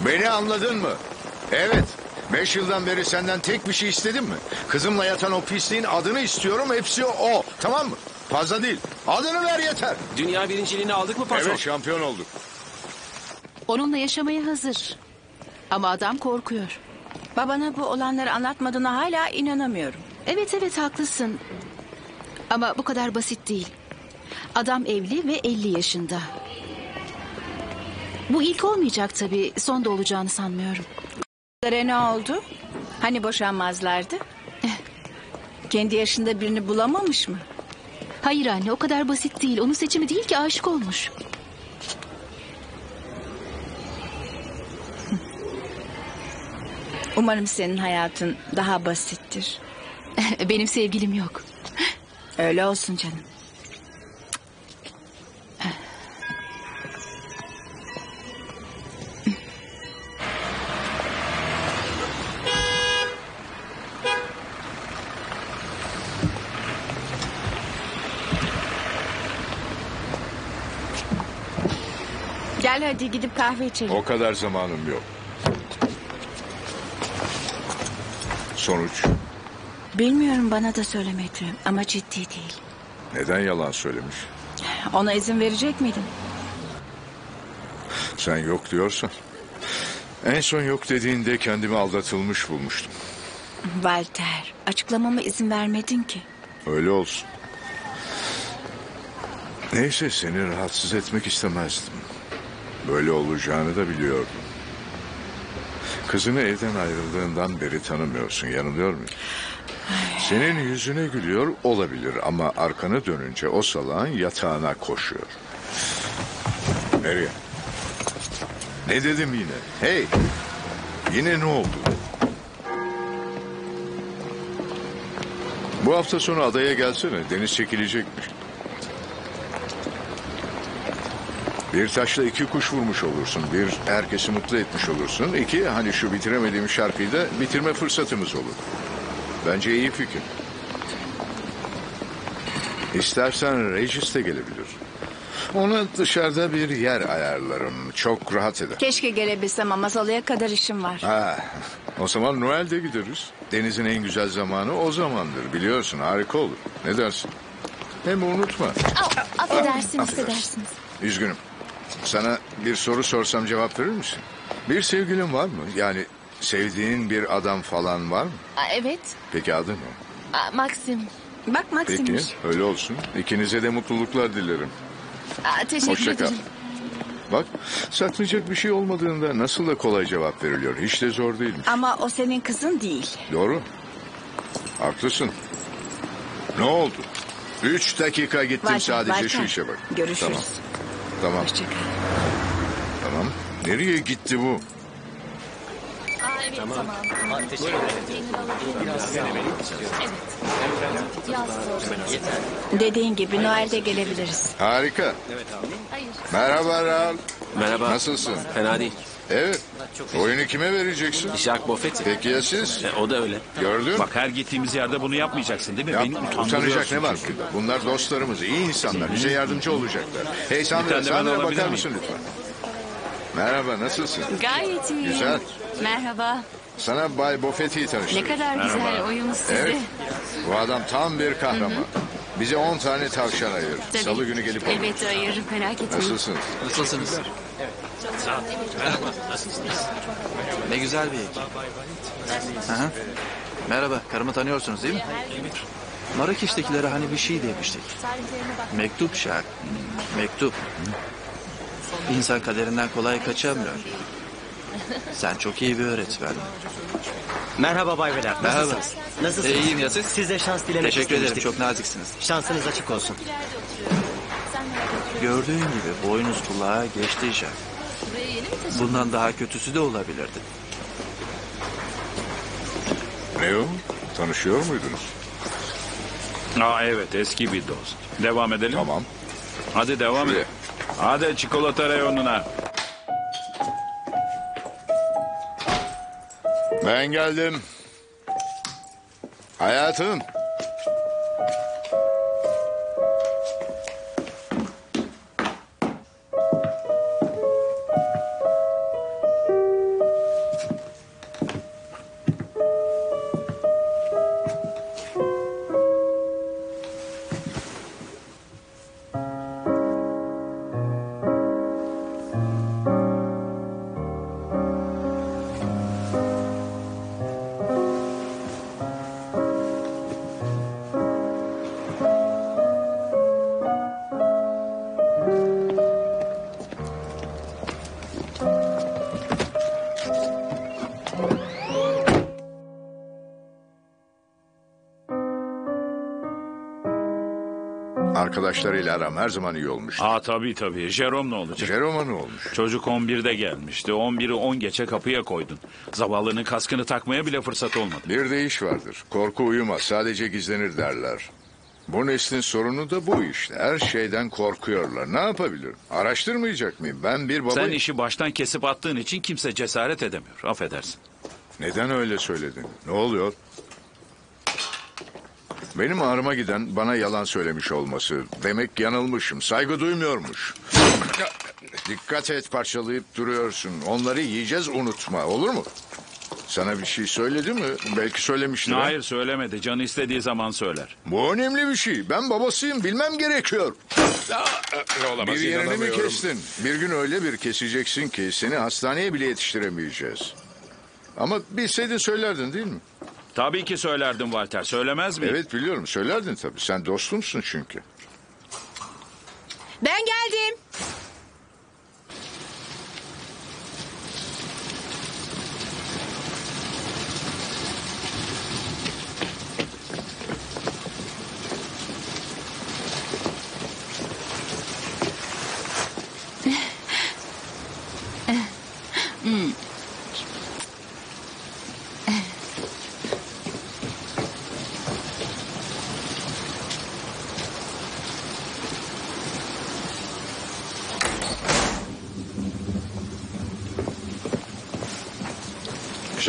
Beni anladın mı? Evet. Beş yıldan beri senden tek bir şey istedim mi? Kızımla yatan o pisliğin adını istiyorum. Hepsi o. Tamam mı? Fazla değil. Adını ver yeter. Dünya birinciliğini aldık mı patron? Evet şampiyon olduk. Onunla yaşamaya hazır. Ama adam korkuyor. Babana bu olanları anlatmadığına hala inanamıyorum. Evet evet haklısın. Ama bu kadar basit değil. Adam evli ve 50 yaşında. Bu ilk olmayacak tabii. Son da olacağını sanmıyorum. Ne oldu? Hani boşanmazlardı? Eh, Kendi yaşında birini bulamamış mı? Hayır anne o kadar basit değil. Onun seçimi değil ki aşık olmuş. Umarım senin hayatın daha basittir. Benim sevgilim yok. Öyle olsun canım. Gel hadi gidip kahve içelim. O kadar zamanım yok. Sonuç Bilmiyorum bana da söylemedi ama ciddi değil. neden yalan söylemiş? Ona izin verecek miydin? Sen yok diyorsan. En son yok dediğinde kendimi aldatılmış bulmuştum. Walter, açıklamama izin vermedin ki. Öyle olsun. Neyse seni rahatsız etmek istemezdim. Böyle olacağını da biliyordum. Kızını evden ayrıldığından beri tanımıyorsun. Yanılıyor muyum? Senin yüzüne gülüyor olabilir ama arkanı dönünce o salağın yatağına koşuyor. Nereye? Ne dedim yine? Hey! Yine ne oldu? Bu hafta sonu adaya gelsene. Deniz çekilecekmiş. Bir taşla iki kuş vurmuş olursun. Bir, herkesi mutlu etmiş olursun. İki, hani şu bitiremediğim şarkıyı da bitirme fırsatımız olur. Bence iyi fikir. İstersen Regis de gelebilir. Ona dışarıda bir yer ayarlarım. Çok rahat eder. Keşke gelebilsem ama salıya kadar işim var. Ha, o zaman Noel'de gideriz. Denizin en güzel zamanı o zamandır. Biliyorsun harika olur. Ne dersin? Hem unutma. Affedersiniz, Affedersin. affedersiniz. Üzgünüm. Sana bir soru sorsam cevap verir misin? Bir sevgilin var mı? Yani sevdiğin bir adam falan var mı? Aa, evet. Peki adı ne? Aa, Maxim. Bak Peki Maksim'miş. öyle olsun. İkinize de mutluluklar dilerim. Aa, teşekkür Hoşça kal. ederim. Bak saklayacak bir şey olmadığında nasıl da kolay cevap veriliyor. Hiç de zor değilmiş. Ama o senin kızın değil. Doğru. Haklısın. Ne oldu? Üç dakika gittim Walter, sadece şu Walter. işe bak. Görüşürüz. Tamam. Tamam. Hoşçakal. Tamam. Nereye gitti bu? Aa, evet, tamam. tamam. Teşekkür ederim. Evet. Yaz Dediğin gibi Noel'de gelebiliriz. Harika. Hayır. Merhaba Raul. Merhaba. Nasılsın? Fena değil. Evet. Oyunu kime vereceksin? Jacques Buffett. Peki ya siz? E, o da öyle. Gördün? Bak her gittiğimiz yerde bunu yapmayacaksın değil mi? Beni Yapma. utandırıyorsun Utanacak ne var çünkü. burada? Bunlar dostlarımız, iyi insanlar. Bize yardımcı olacaklar. Hey Sandra, Sandra alabilir bakar mısın lütfen? Merhaba, nasılsın? Gayet iyi. Güzel. Merhaba. Sana Bay Buffett'i Ne tanıştırayım. kadar güzel uyumuz sizde. Evet. Bu adam tam bir kahraman. Bize 10 tane tavşan ayır. Tabii. Salı günü gelip alır. Elbette ayırırım merak etmeyin. Nasılsın? Nasılsınız? Ne güzel bir ekip. Aha. Merhaba, karımı tanıyorsunuz değil mi? Marrakeş'tekilere hani bir şey demiştik. Mektup şart. Mektup. İnsan kaderinden kolay kaçamıyor. Sen çok iyi bir öğretmen. Merhaba Bay Vedat. Merhaba. Nasılsınız? Nasılsınız? İyiyim ya siz? Size şans dilemek Teşekkür ederim, istemiştik. çok naziksiniz. Şansınız açık olsun. Gördüğün gibi boynuz kulağa geçti Jack. Bundan daha kötüsü de olabilirdi. Ne o? Tanışıyor muydunuz? Aa evet eski bir dost. Devam edelim. Tamam. Hadi devam Şuraya. edelim. Hadi çikolata reyonuna. Ben geldim. Hayatım. Arkadaşlarıyla aram her zaman iyi olmuş. Aa tabii tabii. Jerome ne olacak? Jerome'a ne olmuş? Çocuk 11'de gelmişti. 11'i 10 geçe kapıya koydun. Zavallının kaskını takmaya bile fırsat olmadı. Bir de iş vardır. Korku uyumaz, sadece gizlenir derler. Bu neslin sorunu da bu işte. Her şeyden korkuyorlar. Ne yapabilirim? Araştırmayacak mıyım? Ben bir baba... Sen işi baştan kesip attığın için kimse cesaret edemiyor. Affedersin. Neden öyle söyledin? Ne oluyor? Benim ağrıma giden bana yalan söylemiş olması. Demek yanılmışım. Saygı duymuyormuş. Dikkat et parçalayıp duruyorsun. Onları yiyeceğiz unutma. Olur mu? Sana bir şey söyledi mi? Belki söylemiştir. ha? Hayır söylemedi. Canı istediği zaman söyler. Bu önemli bir şey. Ben babasıyım. Bilmem gerekiyor. Olamaz, bir yerini mi inanamıyorum. kestin? Bir gün öyle bir keseceksin ki seni hastaneye bile yetiştiremeyeceğiz. Ama bilseydin söylerdin değil mi? Tabii ki söylerdim Walter. Söylemez miyim? Evet biliyorum söylerdin tabii. Sen dostumsun çünkü. Ben geldim.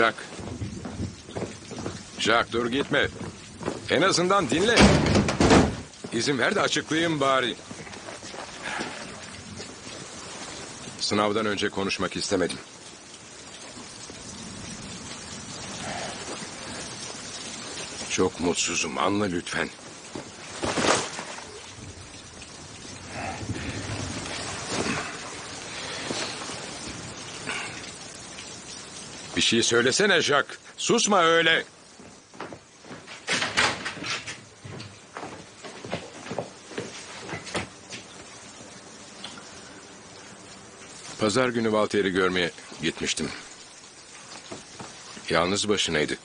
Jack. Jack dur gitme. En azından dinle. İzin ver de açıklayayım bari. Sınavdan önce konuşmak istemedim. Çok mutsuzum anla lütfen. Şey söylesene Jack. Susma öyle. Pazar günü Walter'i görmeye gitmiştim. Yalnız başınaydı.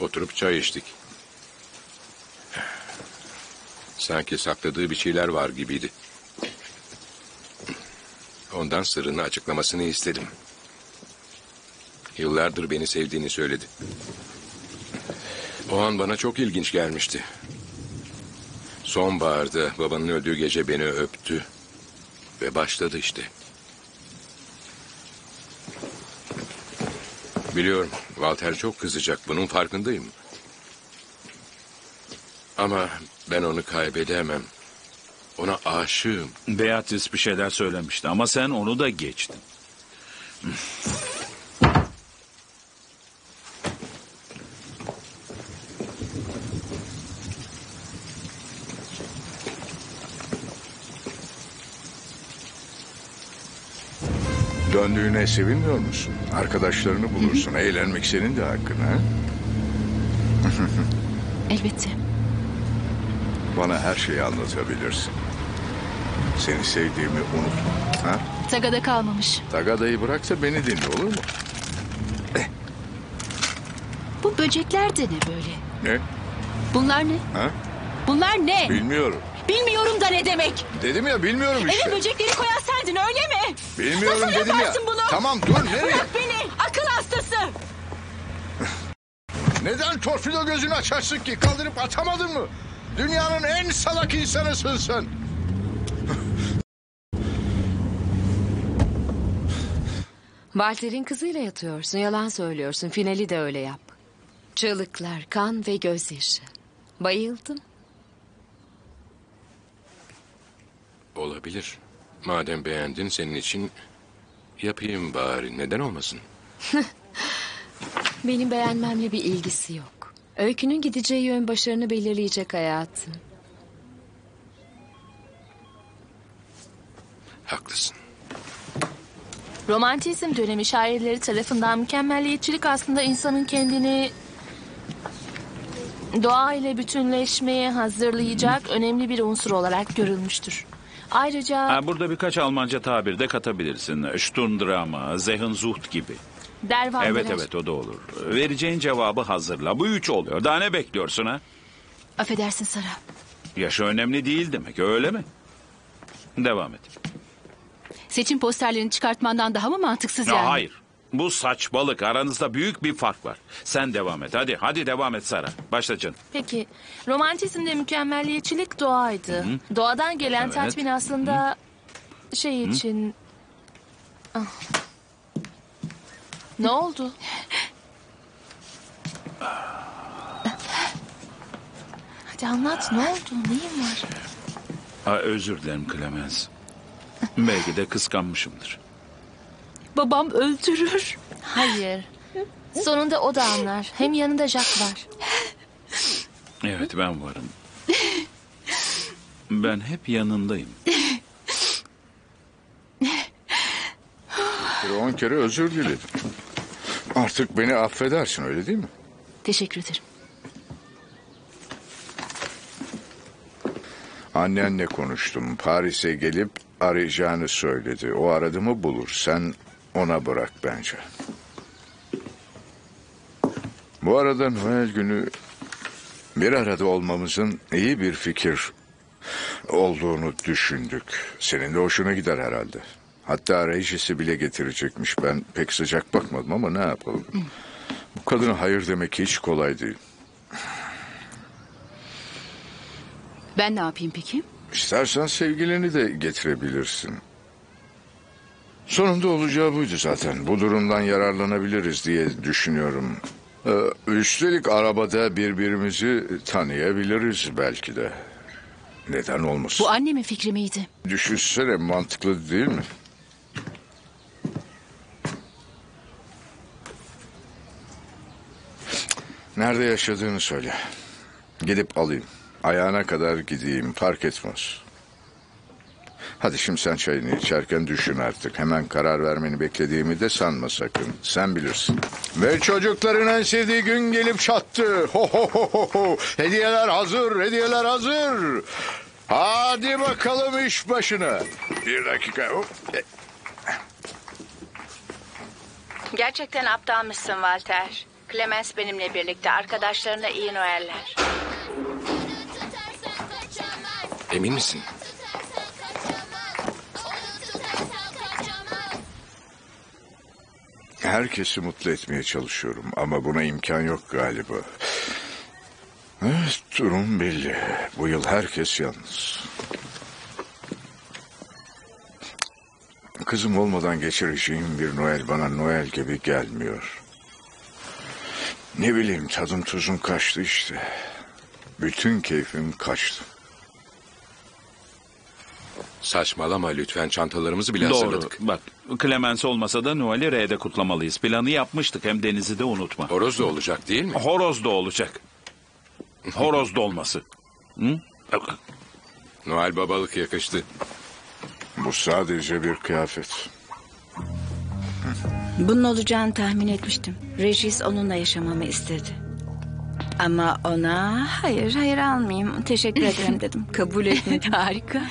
Oturup çay içtik. Sanki sakladığı bir şeyler var gibiydi. Ondan sırrını açıklamasını istedim. Yıllardır beni sevdiğini söyledi. O an bana çok ilginç gelmişti. Sonbaharda babanın öldüğü gece beni öptü. Ve başladı işte. Biliyorum Walter çok kızacak bunun farkındayım. Ama ben onu kaybedemem. Ona aşığım. Beatrice bir şeyler söylemişti ama sen onu da geçtin. Döndüğüne sevinmiyor musun? Arkadaşlarını bulursun. Eğlenmek senin de hakkın ha? Elbette. Bana her şeyi anlatabilirsin. Seni sevdiğimi unutma. Ha? Tagada kalmamış. Tagada'yı bırak da beni dinle olur mu? Bu böcekler de ne böyle? Ne? Bunlar ne? Ha? Bunlar ne? Bilmiyorum. Bilmiyorum da ne demek? Dedim ya bilmiyorum işte. Eve böcekleri koyan sendin öyle mi? Bilmiyorum Nasıl dedim ya. yaparsın bunu? Tamam, dur, nereye? Bırak beni akıl hastası. Neden torpido gözünü açarsın ki? Kaldırıp atamadın mı? Dünyanın en salak insanısın sen. Walter'in kızıyla yatıyorsun, yalan söylüyorsun. Finali de öyle yap. Çığlıklar, kan ve gözyaşı. Bayıldım. Olabilir. Madem beğendin senin için yapayım bari. Neden olmasın? Benim beğenmemle bir ilgisi yok. Öykünün gideceği yön başarını belirleyecek hayatım. Haklısın. Romantizm dönemi şairleri tarafından mükemmelliyetçilik aslında insanın kendini doğa ile bütünleşmeye hazırlayacak önemli bir unsur olarak görülmüştür. Ayrıca Ha, burada birkaç Almanca tabir de katabilirsin. Sturmdrama, Zehenzucht gibi. der Van Evet evet o da olur. Vereceğin cevabı hazırla. Bu üç oluyor. Daha ne bekliyorsun ha? Affedersin Sara. Yaşı önemli değil demek öyle mi? Devam et. Seçim posterlerini çıkartmandan daha mı mantıksız Ya yani? hayır. Bu saçmalık. Aranızda büyük bir fark var. Sen devam et. Hadi hadi devam et Sara. Başla canım. Peki, romantizmde mükemmelliyetçilik doğaydı. Doğadan gelen Evet. tatmin aslında şey için... Ah. Ne oldu? Hadi anlat ne oldu? Neyin var? Aa, özür dilerim Clemens. Belki de kıskanmışımdır. Babam öldürür. Hayır. Sonunda o da anlar. Hem yanında Jack var. Evet ben varım. Ben hep yanındayım. Bir on kere özür diledim. Artık beni affedersin öyle değil mi? Teşekkür ederim. Annenle konuştum. Paris'e gelip arayacağını söyledi. O aradı mı bulur. Sen ona bırak bence. Bu arada Noel günü bir arada olmamızın iyi bir fikir olduğunu düşündük. Senin de hoşuna gider herhalde. Hatta rejisi bile getirecekmiş. Ben pek sıcak bakmadım ama ne yapalım. Bu kadına hayır demek hiç kolay değil. Ben ne yapayım peki? İstersen sevgilini de getirebilirsin. Sonunda olacağı buydu zaten. Bu durumdan yararlanabiliriz diye düşünüyorum. Ee, üstelik arabada birbirimizi tanıyabiliriz belki de. Neden olmasın? Bu annemin fikri miydi? Düşünsene mantıklı değil mi? Nerede yaşadığını söyle. Gidip alayım. Ayağına kadar gideyim fark etmez. Hadi şimdi sen çayını içerken düşün artık. Hemen karar vermeni beklediğimi de sanma sakın. Sen bilirsin. Ve çocukların en sevdiği gün gelip çattı. Ho ho ho ho ho. Hediyeler hazır, hediyeler hazır. Hadi bakalım iş başına. Bir dakika. Hop. Gerçekten aptalmışsın Walter. Clemens benimle birlikte arkadaşlarına iyi Noeller. Emin misin? Herkesi mutlu etmeye çalışıyorum ama buna imkan yok galiba. Evet, durum belli. Bu yıl herkes yalnız. Kızım olmadan geçireceğim bir Noel bana Noel gibi gelmiyor. Ne bileyim tadım tuzum kaçtı işte. Bütün keyfim kaçtı. Saçmalama lütfen çantalarımızı bile Doğru. hazırladık. Bak Clemens olmasa da Noel'i R'de kutlamalıyız. Planı yapmıştık hem Deniz'i de unutma. Horoz da olacak değil mi? Horoz da olacak. Horoz dolması. Hı? Noel babalık yakıştı. Bu sadece bir kıyafet. Bunun olacağını tahmin etmiştim. Regis onunla yaşamamı istedi. Ama ona hayır hayır almayayım teşekkür ederim dedim. Kabul etmedi harika.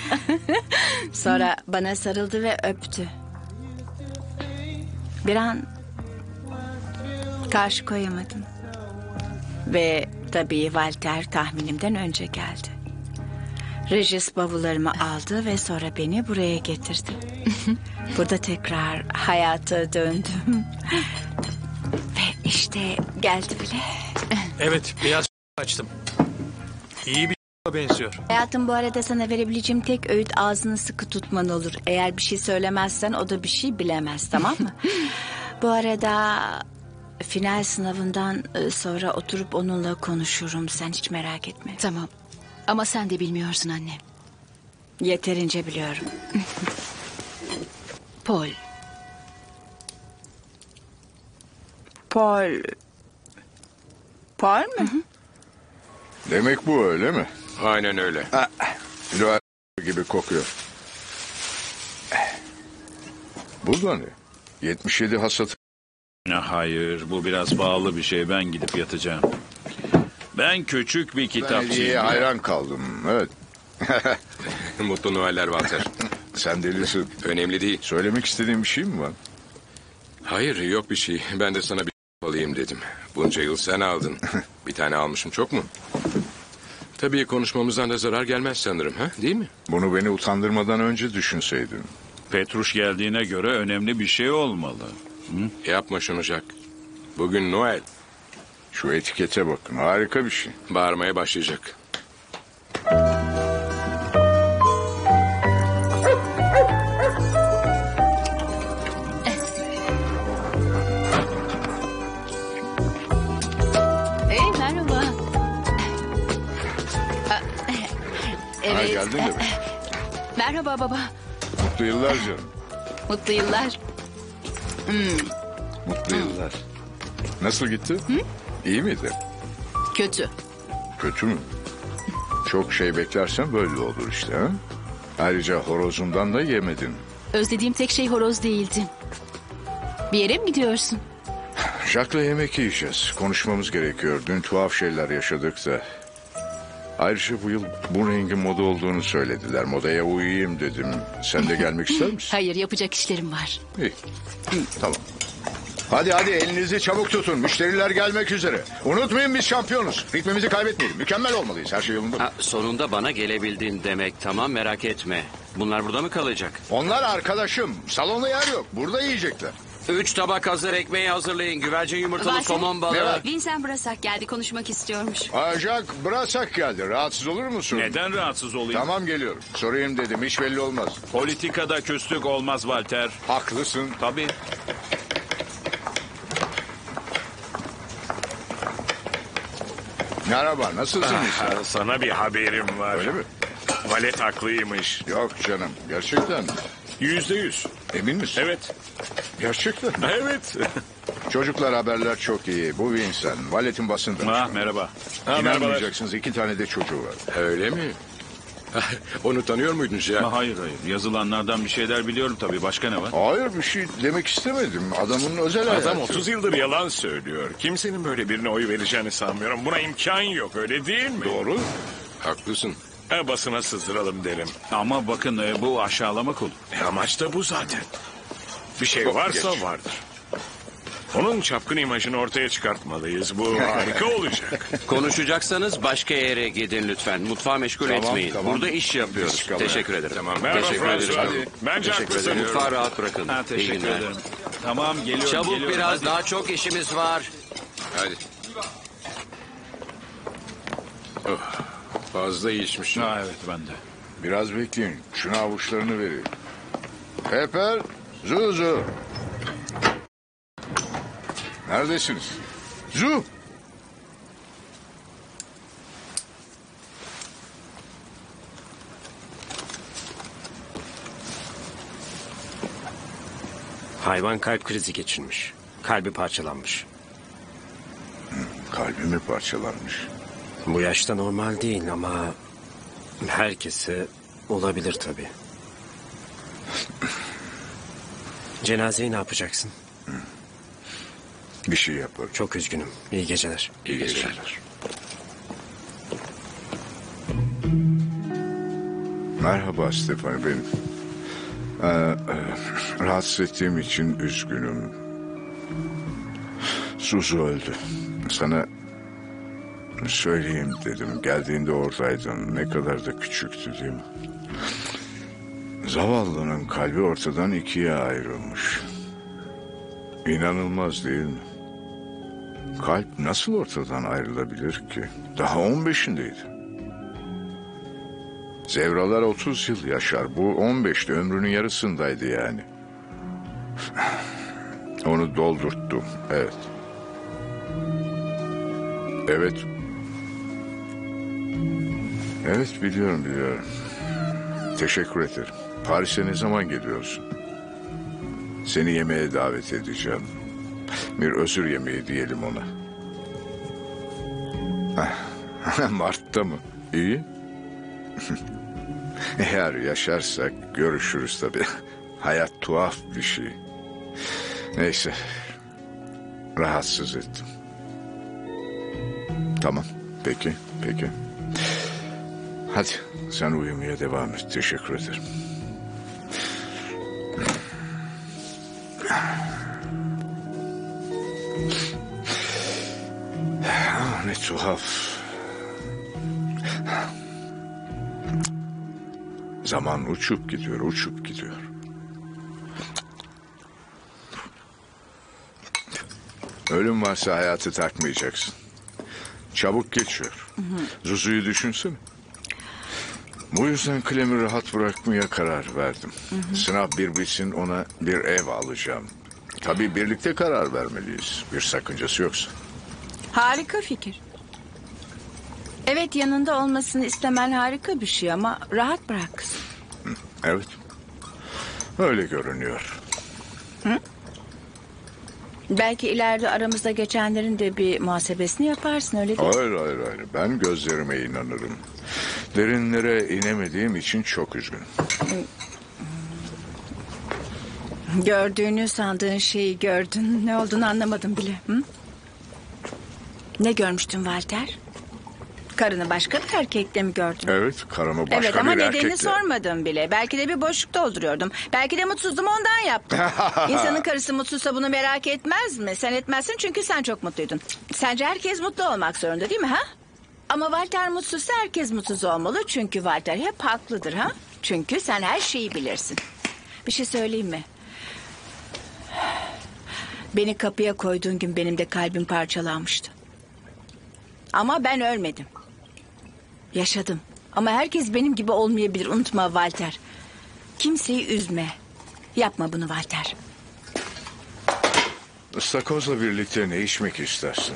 Sonra bana sarıldı ve öptü. Bir an karşı koyamadım. Ve tabii Walter tahminimden önce geldi. Regis bavullarımı aldı ve sonra beni buraya getirdi. Burada tekrar hayata döndüm. ve işte geldi bile. Evet beyaz açtım. İyi bir benziyor. Hayatım bu arada sana verebileceğim tek öğüt ağzını sıkı tutman olur. Eğer bir şey söylemezsen o da bir şey bilemez tamam mı? bu arada final sınavından e, sonra oturup onunla konuşurum. Sen hiç merak etme. Tamam. Ama sen de bilmiyorsun anne. Yeterince biliyorum. Paul. Paul. Paul mu? Demek bu öyle mi? Aynen öyle. Noel gibi kokuyor. Bu da ne? 77 hasat. Ya Hayır bu biraz pahalı bir şey. Ben gidip yatacağım. Ben küçük bir Ben kitapçıyım. hediyeye hayran kaldım. Evet. Mutlu Noeller Walter. Sen delisin. Önemli değil. Söylemek istediğin bir şey mi var? Hayır yok bir şey. Ben de sana bir alayım dedim. Bunca yıl sen aldın. Bir tane almışım çok mu? Tabii konuşmamızdan da zarar gelmez sanırım, ha? Değil mi? Bunu beni utandırmadan önce düşünseydin. Petruş geldiğine göre önemli bir şey olmalı. Yapma şunu Jack. Bugün Noel. Şu etikete bakın. Harika bir şey. Bağırmaya başlayacak. Geldin de mi? Merhaba baba. Mutlu yıllar canım. Mutlu yıllar. Hmm, Mutlu yıllar. Nasıl gitti? İyi miydi? kötü. Kötü mü? Çok şey beklersen böyle olur işte. Ha? Ayrıca horozundan da yemedin. Özlediğim tek şey horoz değildi. Bir yere mi gidiyorsun? Jack'la yemek yiyeceğiz. Konuşmamız gerekiyor. Dün tuhaf şeyler yaşadık da. Ayrıca bu yıl bu rengin moda olduğunu söylediler. Modaya uyuyayım dedim. Sen de gelmek ister misin? Hayır yapacak işlerim var. İyi. Tamam. Hadi hadi elinizi çabuk tutun. Müşteriler gelmek üzere. Unutmayın biz şampiyonuz. Ritmimizi kaybetmeyelim. Mükemmel olmalıyız. Her şey yolunda mı? Ha, sonunda bana gelebildin demek. Tamam merak etme. Bunlar burada mı kalacak? Onlar arkadaşım. Salonda yer yok. Burada yiyecekler. Üç tabak hazır ekmeği hazırlayın. Güvercin yumurtalı Walter, somon Ne balığı. var? Vincent Brasak geldi konuşmak istiyormuş. Aa, Jack bıraksak geldi. Rahatsız olur musun? Neden rahatsız olayım? Tamam geliyorum. Sorayım dedim. Hiç belli olmaz. Politikada küslük olmaz Walter. Haklısın. Tabii. Merhaba. Nasılsın? Ah, Sana bir haberim var. Öyle mi? Valet haklıymış. Yok canım. Gerçekten mi? Yüzde yüz. Emin misin? Evet. Gerçekten? Evet. Çocuklar haberler çok iyi. Bu Vincent. Valetin basında. Ha, merhaba. Ha, İnanmayacaksınız. iki tane de çocuğu var. Öyle mi? Onu tanıyor muydun Jack? Ha, hayır hayır. Yazılanlardan bir şeyler biliyorum tabii. Başka ne var? Hayır bir şey demek istemedim. Adamın özel hayatı. Adam 30 yıldır yalan söylüyor. Kimsenin böyle birine oy vereceğini sanmıyorum. Buna imkan yok öyle değil mi? Doğru. Haklısın. Ha, basına sızdıralım derim. Ama bakın e, bu aşağılamak olur. E, amaç da bu zaten. Bir şey Çok varsa geç. vardır. Onun çapkın imajını ortaya çıkartmalıyız. Bu harika olacak. Konuşacaksanız başka yere gidin lütfen. Mutfağı meşgul Tamam, etmeyin. tamam. Burada iş yapıyoruz. Teşekkür ederim. Tamam, merhaba Teşekkür François. ederim. Bence Teşekkür haklısın. ederim. Mutfağı rahat bırakın. Ha, İyi teşekkür günler. ederim. Tamam geliyorum. Çabuk geliyorum. biraz Hadi. daha çok işimiz var. Hadi. Oh, fazla içmişim. Ha, evet ben de. Biraz bekleyin. Şuna avuçlarını vereyim. Pepper, Zuzu. Neredesiniz? Zu. Hayvan kalp krizi geçirmiş. Kalbi parçalanmış. Kalbimi parçalanmış. Bu yaşta normal değil ama herkese olabilir tabii. Cenazeyi ne yapacaksın? Bir şey yaparım. Çok üzgünüm. İyi geceler. İyi geceler. Merhaba Stefani benim. Ee, e, rahatsız ettiğim için üzgünüm. Suzu öldü. Sana söyleyeyim dedim. Geldiğinde oradaydın. Ne kadar da küçüktü değil mi? Zavallının kalbi ortadan ikiye ayrılmış. İnanılmaz değil mi? Kalp nasıl ortadan ayrılabilir ki? Daha on beşindeydi. Zevralar 30 yıl yaşar. Bu 15'te ömrünün yarısındaydı yani. Onu doldurttum. Evet. Evet. Evet biliyorum biliyorum. Teşekkür ederim. Paris'e ne zaman geliyorsun? Seni yemeğe davet edeceğim. Bir özür yemeği diyelim ona. Mart'ta mı? İyi. Eğer yaşarsak görüşürüz tabii. Hayat tuhaf bir şey. Neyse. Rahatsız ettim. Tamam. Peki. Peki. Hadi sen uyumaya devam et. Teşekkür ederim. Ah, ne tuhaf. Zaman uçup gidiyor, uçup gidiyor. Ölüm varsa hayatı takmayacaksın. Çabuk geçiyor. Zuzu'yu düşünsene. Bu yüzden Clem'i rahat bırakmaya karar verdim. Sınav bir bitsin ona bir ev alacağım. Tabii birlikte karar vermeliyiz. Bir sakıncası yoksa. Harika fikir. Evet yanında olmasını istemen harika bir şey ama rahat bırak kızım. Evet. Öyle görünüyor. Belki ileride aramızda geçenlerin de bir muhasebesini yaparsın öyle değil mi? Hayır hayır hayır. Ben gözlerime inanırım. Derinlere inemediğim için çok üzgünüm. Gördüğünü sandığın şeyi gördün. Ne olduğunu anlamadım bile. Hı? Ne görmüştün Walter? Karını başka bir erkekle mi gördün? Evet karımı başka evet ama bir nedenini erkekle. sormadım bile. Belki de bir boşluk dolduruyordum. Belki de mutsuzdum ondan yaptım. İnsanın karısı mutsuzsa bunu merak etmez mi? Sen etmezsin çünkü sen çok mutluydun. Sence herkes mutlu olmak zorunda değil mi ha? Ama Walter mutsuzsa herkes mutsuz olmalı. Çünkü Walter hep haklıdır ha? Çünkü sen her şeyi bilirsin. Bir şey söyleyeyim mi? Beni kapıya koyduğun gün benim de kalbim parçalanmıştı. Ama ben ölmedim. Yaşadım. Ama herkes benim gibi olmayabilir. Unutma Walter. Kimseyi üzme. Yapma bunu Walter. Istakozla birlikte ne içmek istersin?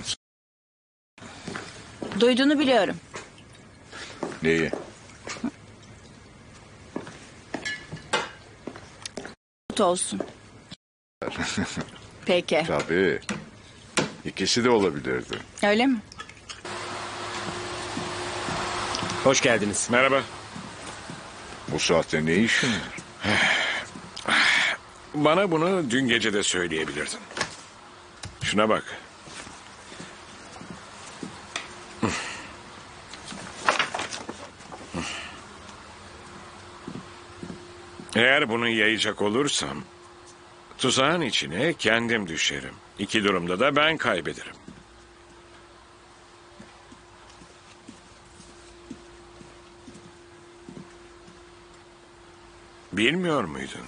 Duyduğunu biliyorum. Neyi? Mut olsun. Peki. Tabii. İkisi de olabilirdi. Öyle mi? Hoş geldiniz. Merhaba. Bu saatte ne işin var? Bana bunu dün gece de söyleyebilirdin. Şuna bak. Eğer bunu yayacak olursam tuzağın içine kendim düşerim. İki durumda da ben kaybederim. Bilmiyor muydun?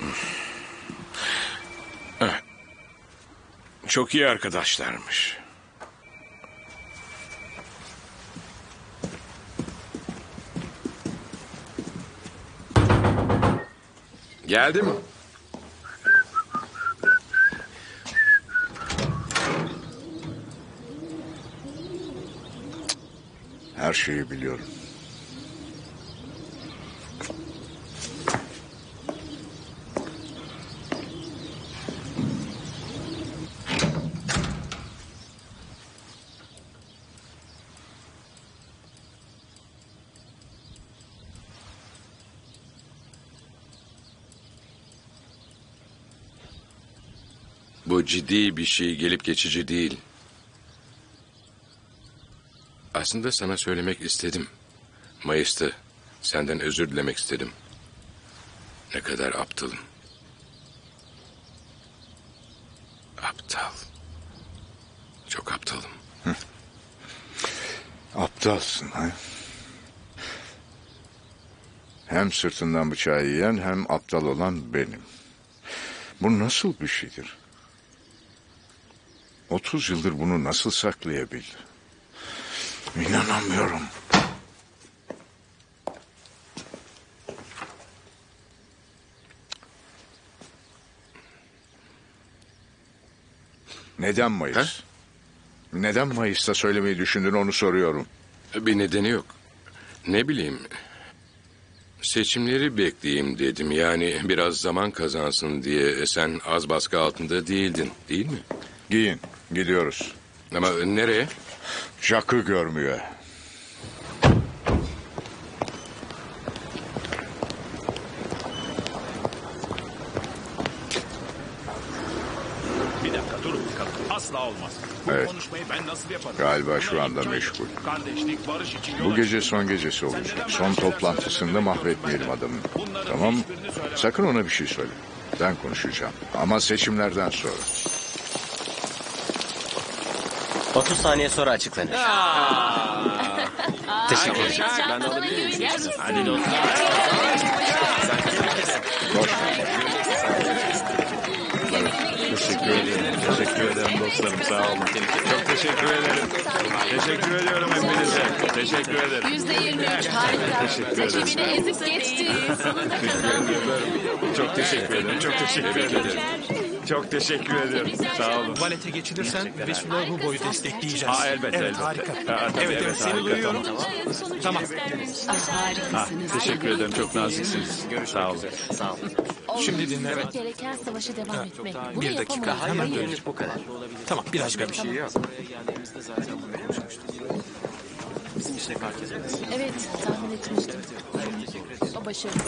Eh, Çok iyi arkadaşlarmış. Geldi mi? Her şeyi biliyorum. Bu ciddi bir şey gelip geçici değil. Aslında sana söylemek istedim. Mayıs'ta senden özür dilemek istedim. Ne kadar aptalım. Aptal. Çok aptalım. Aptalsın ha? Hem sırtından bıçağı yiyen hem aptal olan benim. Bu nasıl bir şeydir? 30 yıldır bunu nasıl saklayabildi? İnanamıyorum. Neden Mayıs? Neden Mayıs'ta söylemeyi düşündün onu soruyorum. Bir nedeni yok. Ne bileyim. Seçimleri bekleyeyim dedim. Yani biraz zaman kazansın diye sen az baskı altında değildin değil mi? Giyin gidiyoruz. Ama nereye? Jack'ı görmüyor. Bir dakika durun bakalım. Asla olmaz. Bu Evet. konuşmayı ben nasıl yaparım? Galiba Buna şu anda imkan yok. meşgul. Kardeşlik, barış için yol Bu aç. gece son gecesi olacak. Son toplantısında mahvetmeyelim adamı. Tamam mı? Sakın ona bir şey söyle. Ben konuşacağım. Ama seçimlerden sonra. 30 saniye sonra açıklanır. Teşekkür ederim. Ben de alabilir miyim? Hadi dostum. Teşekkür ederim. Teşekkür ederim dostlarım. Sağ olun. Çok teşekkür ederim. Teşekkür ediyorum hepinize. Teşekkür ederim. Yüzde yirmi üç harika. Teşekkür ederim. Rakibini ezip geçti. Sonunda Çok teşekkür ederim. Çok teşekkür ederim. Çok teşekkür ederim. Sağ olun. Valete geçilirsen Resul'a bu boyu destekleyeceğiz. Aa, elbette, evet, elbette. harika. Ha, tabii, evet, evet, evet, seni harika, duyuyorum. tamam. Tamam. Ha, teşekkür ederim. Çok naziksiniz. Sağ olun. Sağ olun. Şimdi dinle. gereken savaşı devam etmek. Bunu Bir dakika. yapamayız. Hemen döneceğim. Tamam biraz bir şey yok. Evet tahmin etmiştim. Başarılı.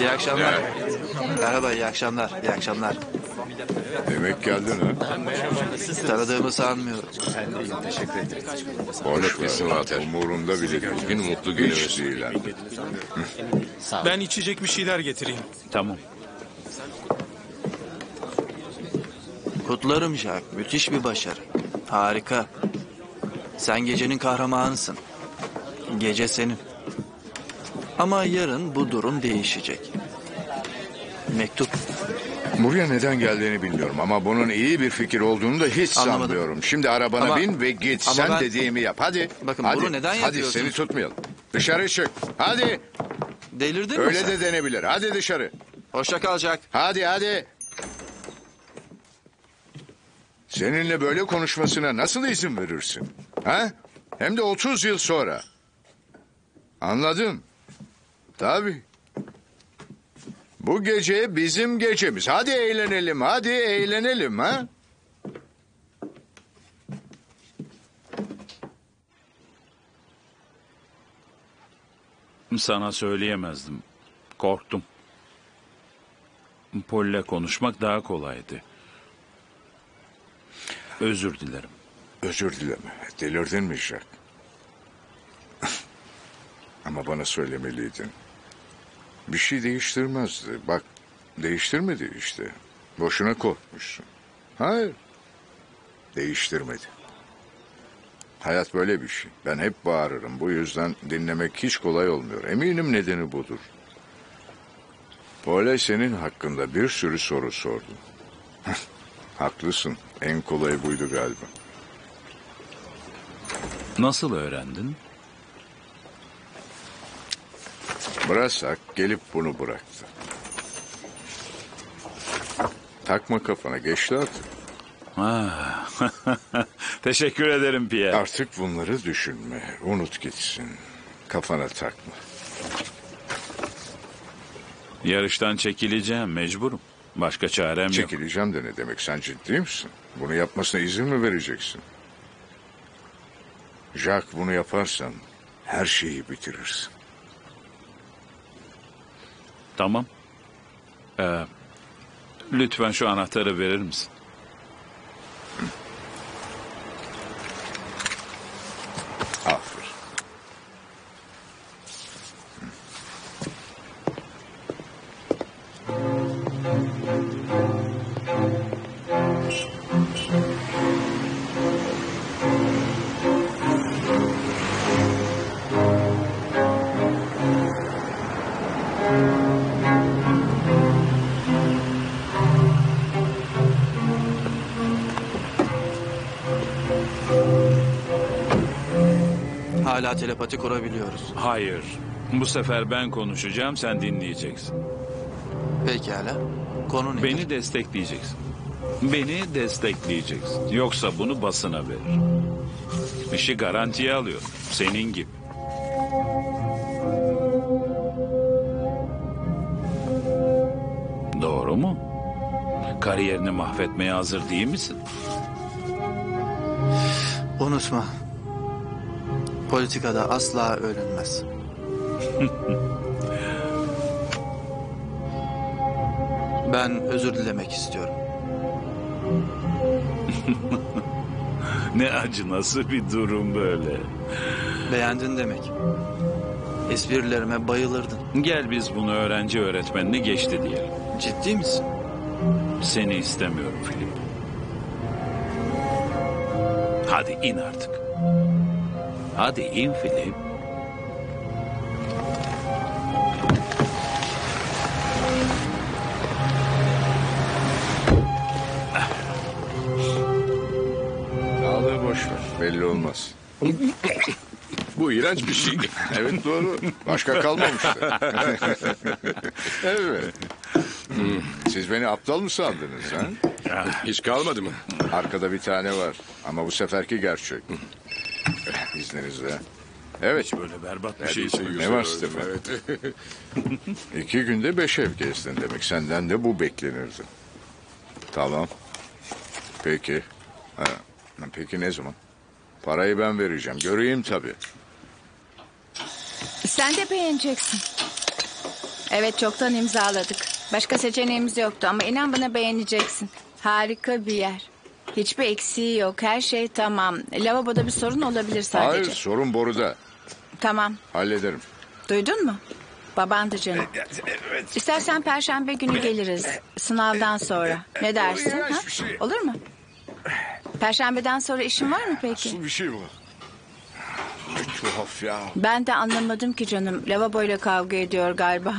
İyi akşamlar. Merhaba, iyi akşamlar. İyi akşamlar. Demek geldin ha. Tanıdığımı sanmıyorum. Boş Gitsin ver. Walter. Umurumda bile değil. Bugün mutlu hem de. Ben içecek bir şeyler getireyim. Tamam. Kutlarım Jack. Müthiş bir başarı. Harika. Sen gecenin kahramanısın. Gece senin. Ama yarın bu durum değişecek. Mektup. Buraya neden geldiğini bilmiyorum ama bunun iyi bir fikir olduğunu da hiç Anlamadım. sanmıyorum. Şimdi arabana Ama- bin ve git. ama Sen ben- dediğimi yap. Hadi. Bakın Hadi. bunu neden Hadi yapıyorsunuz? seni tutmayalım. Dışarı çık. Hadi. Delirdin mi Öyle sen? de denebilir. Hadi dışarı. Hoşça kal Jack. Hadi hadi. Seninle böyle konuşmasına nasıl izin verirsin? Ha? Hem de 30 yıl sonra. Anladım. Tabii. Bu gece bizim gecemiz. Hadi eğlenelim, hadi eğlenelim ha? Sana söyleyemezdim. Korktum. Pol'le konuşmak daha kolaydı. Özür dilerim. Özür dileme. Delirdin mi Jack? Ama bana söylemeliydin. Bir şey değiştirmezdi. Bak, değiştirmedi işte. Boşuna korkmuşsun. Hayır. Değiştirmedi. Hayat böyle bir şey. Ben hep bağırırım. Bu yüzden dinlemek hiç kolay olmuyor. Eminim nedeni budur. Pole senin hakkında bir sürü soru sordu. Haklısın. En kolayı buydu galiba. Nasıl öğrendin? Brasak gelip bunu bıraktı. Takma kafana geçti artık. Teşekkür ederim Pierre. Artık bunları düşünme. Unut gitsin. Kafana takma. Yarıştan çekileceğim mecburum. Başka çarem yok. Çekileceğim de ne demek? Sen ciddi misin? Bunu yapmasına izin mi vereceksin? Jack bunu yaparsan her şeyi bitirirsin. Tamam. Ee, lütfen şu anahtarı verir misin? Aferin. Hala telepati kurabiliyoruz. Hayır. Bu sefer ben konuşacağım, sen dinleyeceksin. Pekala. Konu nedir? Beni destekleyeceksin. Beni destekleyeceksin. Yoksa bunu basına veririm. İşi garantiye alıyorum. Senin gibi. Doğru mu? Kariyerini mahvetmeye hazır değil misin? Unutma. Politikada asla ölünmez. ben özür dilemek istiyorum. Ne acı nasıl bir durum böyle. Beğendin demek. Esprilerime bayılırdın. Gel biz bunu öğrenci öğretmenine geçti diyelim. Ciddi misin? Seni istemiyorum Filip. Hadi in artık. Hadi in Filip. Sağlığı boş ver. Belli olmaz. Bu iğrenç bir şey. Evet doğru. Başka kalmamıştı. evet. Siz beni aptal mı sandınız ha? Hiç kalmadı mı? Arkada bir tane var. Ama bu seferki gerçek. İzninizle. Evet. Böyle berbat bir şey Ne yüzü var Stefan? evet. İki günde beş ev gezdin demek. Senden de bu beklenirdi. Tamam. Peki. Ha, peki ne zaman? Parayı ben vereceğim. Göreyim tabii. Sen de beğeneceksin. Evet çoktan imzaladık. Başka seçeneğimiz yoktu ama inan bana beğeneceksin. Harika bir yer. Hiçbir eksiği yok. Her şey tamam. Lavaboda bir sorun olabilir sadece. Hayır sorun boruda. Tamam. Hallederim. Duydun mu? Baban da canım. İstersen perşembe günü geliriz. Sınavdan sonra. Ne dersin? Ha? Olur mu? Perşembeden sonra işin var mı peki? Nasıl bir şey bu? Ne tuhaf ya. Ben de anlamadım ki canım. Lavaboyla kavga ediyor galiba.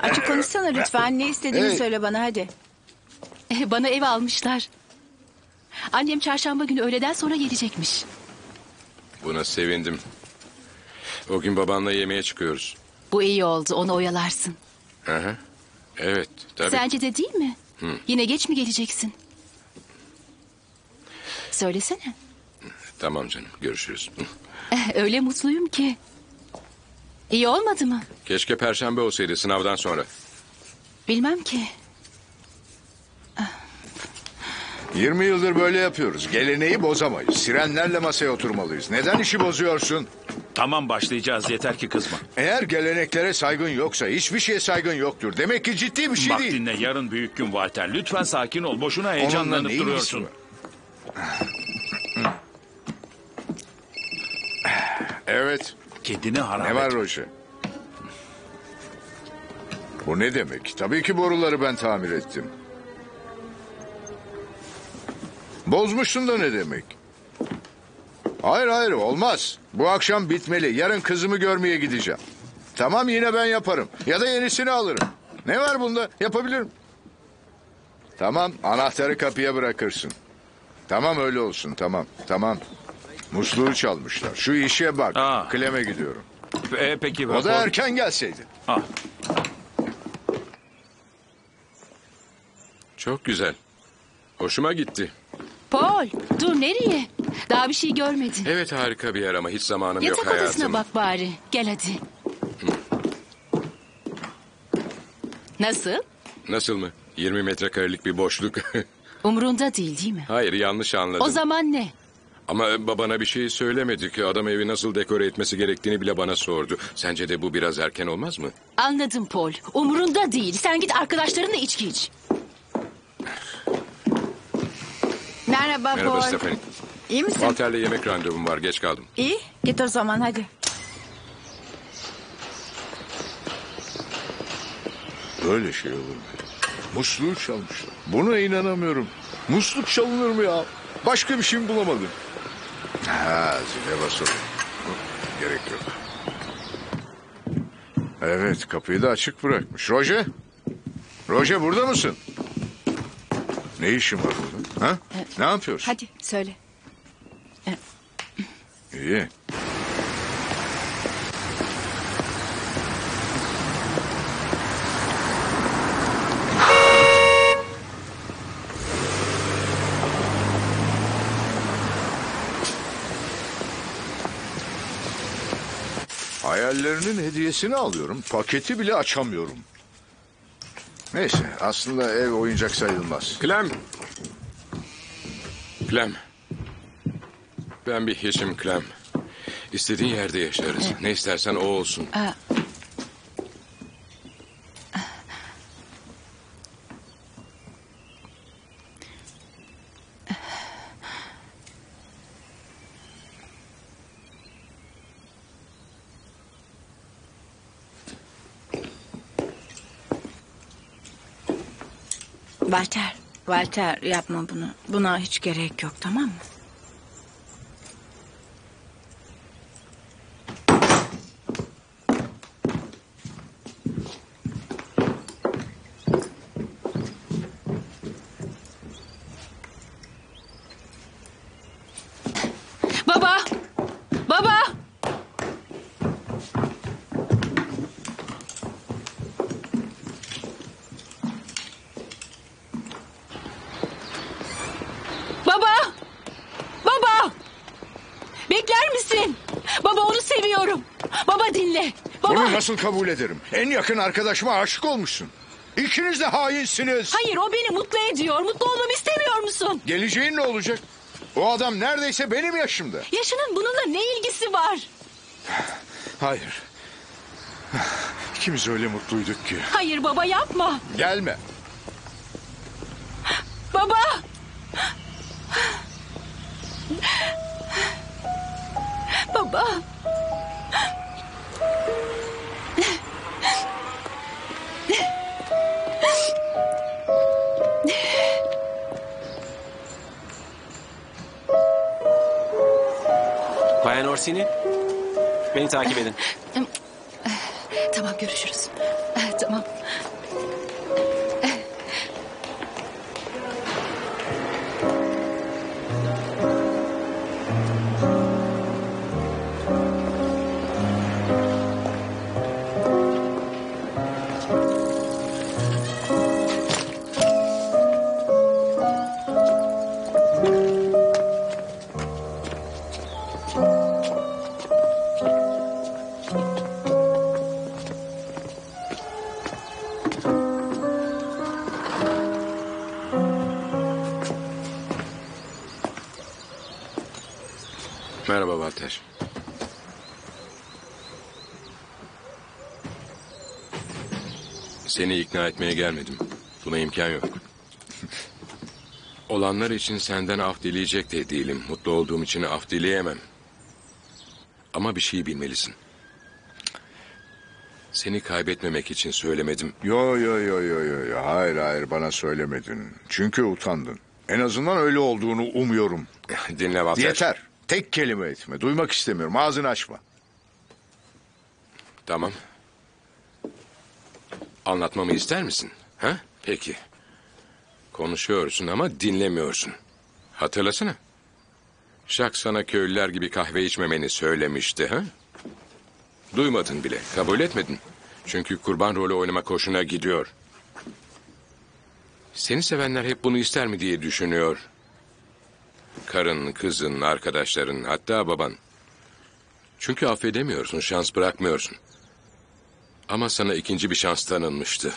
Açık konuşsana lütfen. Ne istediğini Hey. söyle bana hadi. Bana ev almışlar. Annem çarşamba günü öğleden sonra gelecekmiş. Buna sevindim. O gün babanla yemeğe çıkıyoruz. Bu iyi oldu onu oyalarsın. Aha. Evet tabii. Sence de değil mi? Hı. Yine geç mi geleceksin? Söylesene. Tamam canım görüşürüz. Eh, Öyle mutluyum ki. İyi olmadı mı? Keşke perşembe olsaydı sınavdan sonra. Bilmem ki. 20 yıldır böyle yapıyoruz. Geleneği bozamayız. Sirenlerle masaya oturmalıyız. Neden işi bozuyorsun? Tamam başlayacağız yeter ki kızma. Eğer geleneklere saygın yoksa hiçbir şeye saygın yoktur. Demek ki ciddi bir şey Bak değil. dinle yarın büyük gün Walter. Lütfen sakin ol. Boşuna heyecanlanıp neyin duruyorsun. Evet. Kedini harap Ne var et. Roje? Bu ne demek? Tabii ki boruları ben tamir ettim. Bozmuşsun da ne demek? Hayır hayır olmaz. Bu akşam bitmeli. Yarın kızımı görmeye gideceğim. Tamam yine ben yaparım. Ya da yenisini alırım. Ne var bunda? Yapabilirim. Tamam anahtarı kapıya bırakırsın. Tamam öyle olsun tamam tamam. Musluğu çalmışlar. Şu işe bak. Kleme gidiyorum. E, peki. O da rapor- erken gelseydi. Ah, Çok güzel. Hoşuma gitti. Paul dur nereye? Daha bir şey görmedin. Evet harika bir yer ama hiç zamanım yok Yatak odasına hayatım. bak bari. Gel hadi. Nasıl? Nasıl mı? 20 metrekarelik bir boşluk. Umrunda değil değil mi? Hayır yanlış anladın. O zaman ne? Ama babana bir şey söylemedik. Adam evi nasıl dekore etmesi gerektiğini bile bana sordu. Sence de bu biraz erken olmaz mı? Anladım Paul. Umurunda değil. Sen git arkadaşlarınla içki iç. Merhaba, Merhaba Paul. Stephanie. İyi misin? Walter'le yemek randevum var. Geç kaldım. İyi. Git o zaman hadi. Böyle şey olur mu? Musluğu çalmışlar. Buna inanamıyorum. Musluk çalınır mı ya? Başka bir şey mi bulamadım? Ha zile basalım. Gerek yok. Evet kapıyı da açık bırakmış. Roje? Roje burada mısın? Ne işin var burada? Ha? Ne yapıyorsun? Hadi söyle. İyi. Hayallerinin hediyesini alıyorum. Paketi bile açamıyorum. Neyse aslında ev oyuncak sayılmaz. Clem. Clem. Ben bir hiçim Clem. İstediğin yerde yaşarız. Ne istersen o olsun. Aa, Walter, Walter yapma bunu. Buna hiç gerek yok tamam mı? istemiyorum. Baba dinle. Baba. Bunu nasıl kabul ederim? En yakın arkadaşıma aşık olmuşsun. İkiniz de hainsiniz. Hayır o beni mutlu ediyor. Mutlu olmamı istemiyor musun? Geleceğin ne olacak? O adam neredeyse benim yaşımda. Yaşının bununla ne ilgisi var? Hayır. İkimiz öyle mutluyduk ki. Hayır baba yapma. Gelme. Bayan Orsini, beni takip edin. Tamam görüşürüz. Eh, Tamam. Seni ikna etmeye gelmedim. Buna imkan yok. Olanlar için senden af dileyecek de değilim. Mutlu olduğum için af dileyemem. Ama bir şey bilmelisin. Seni kaybetmemek için söylemedim. Yo yo yo yo yo yo. Hayır hayır bana söylemedin. Çünkü utandın. En azından öyle olduğunu umuyorum. Dinle Walter. Yeter. Tek kelime etme. Duymak istemiyorum. Ağzını açma. Tamam. Anlatmamı ister misin? Ha? Peki. Konuşuyorsun ama dinlemiyorsun. Hatırlasana. Şak sana köylüler gibi kahve içmemeni söylemişti ha? Duymadın bile, kabul etmedin. Çünkü kurban rolü oynamak hoşuna gidiyor. Seni sevenler hep bunu ister mi diye düşünüyor. Karın, kızın, arkadaşların, hatta baban. Çünkü affedemiyorsun, şans bırakmıyorsun. Ama sana ikinci bir şans tanınmıştı.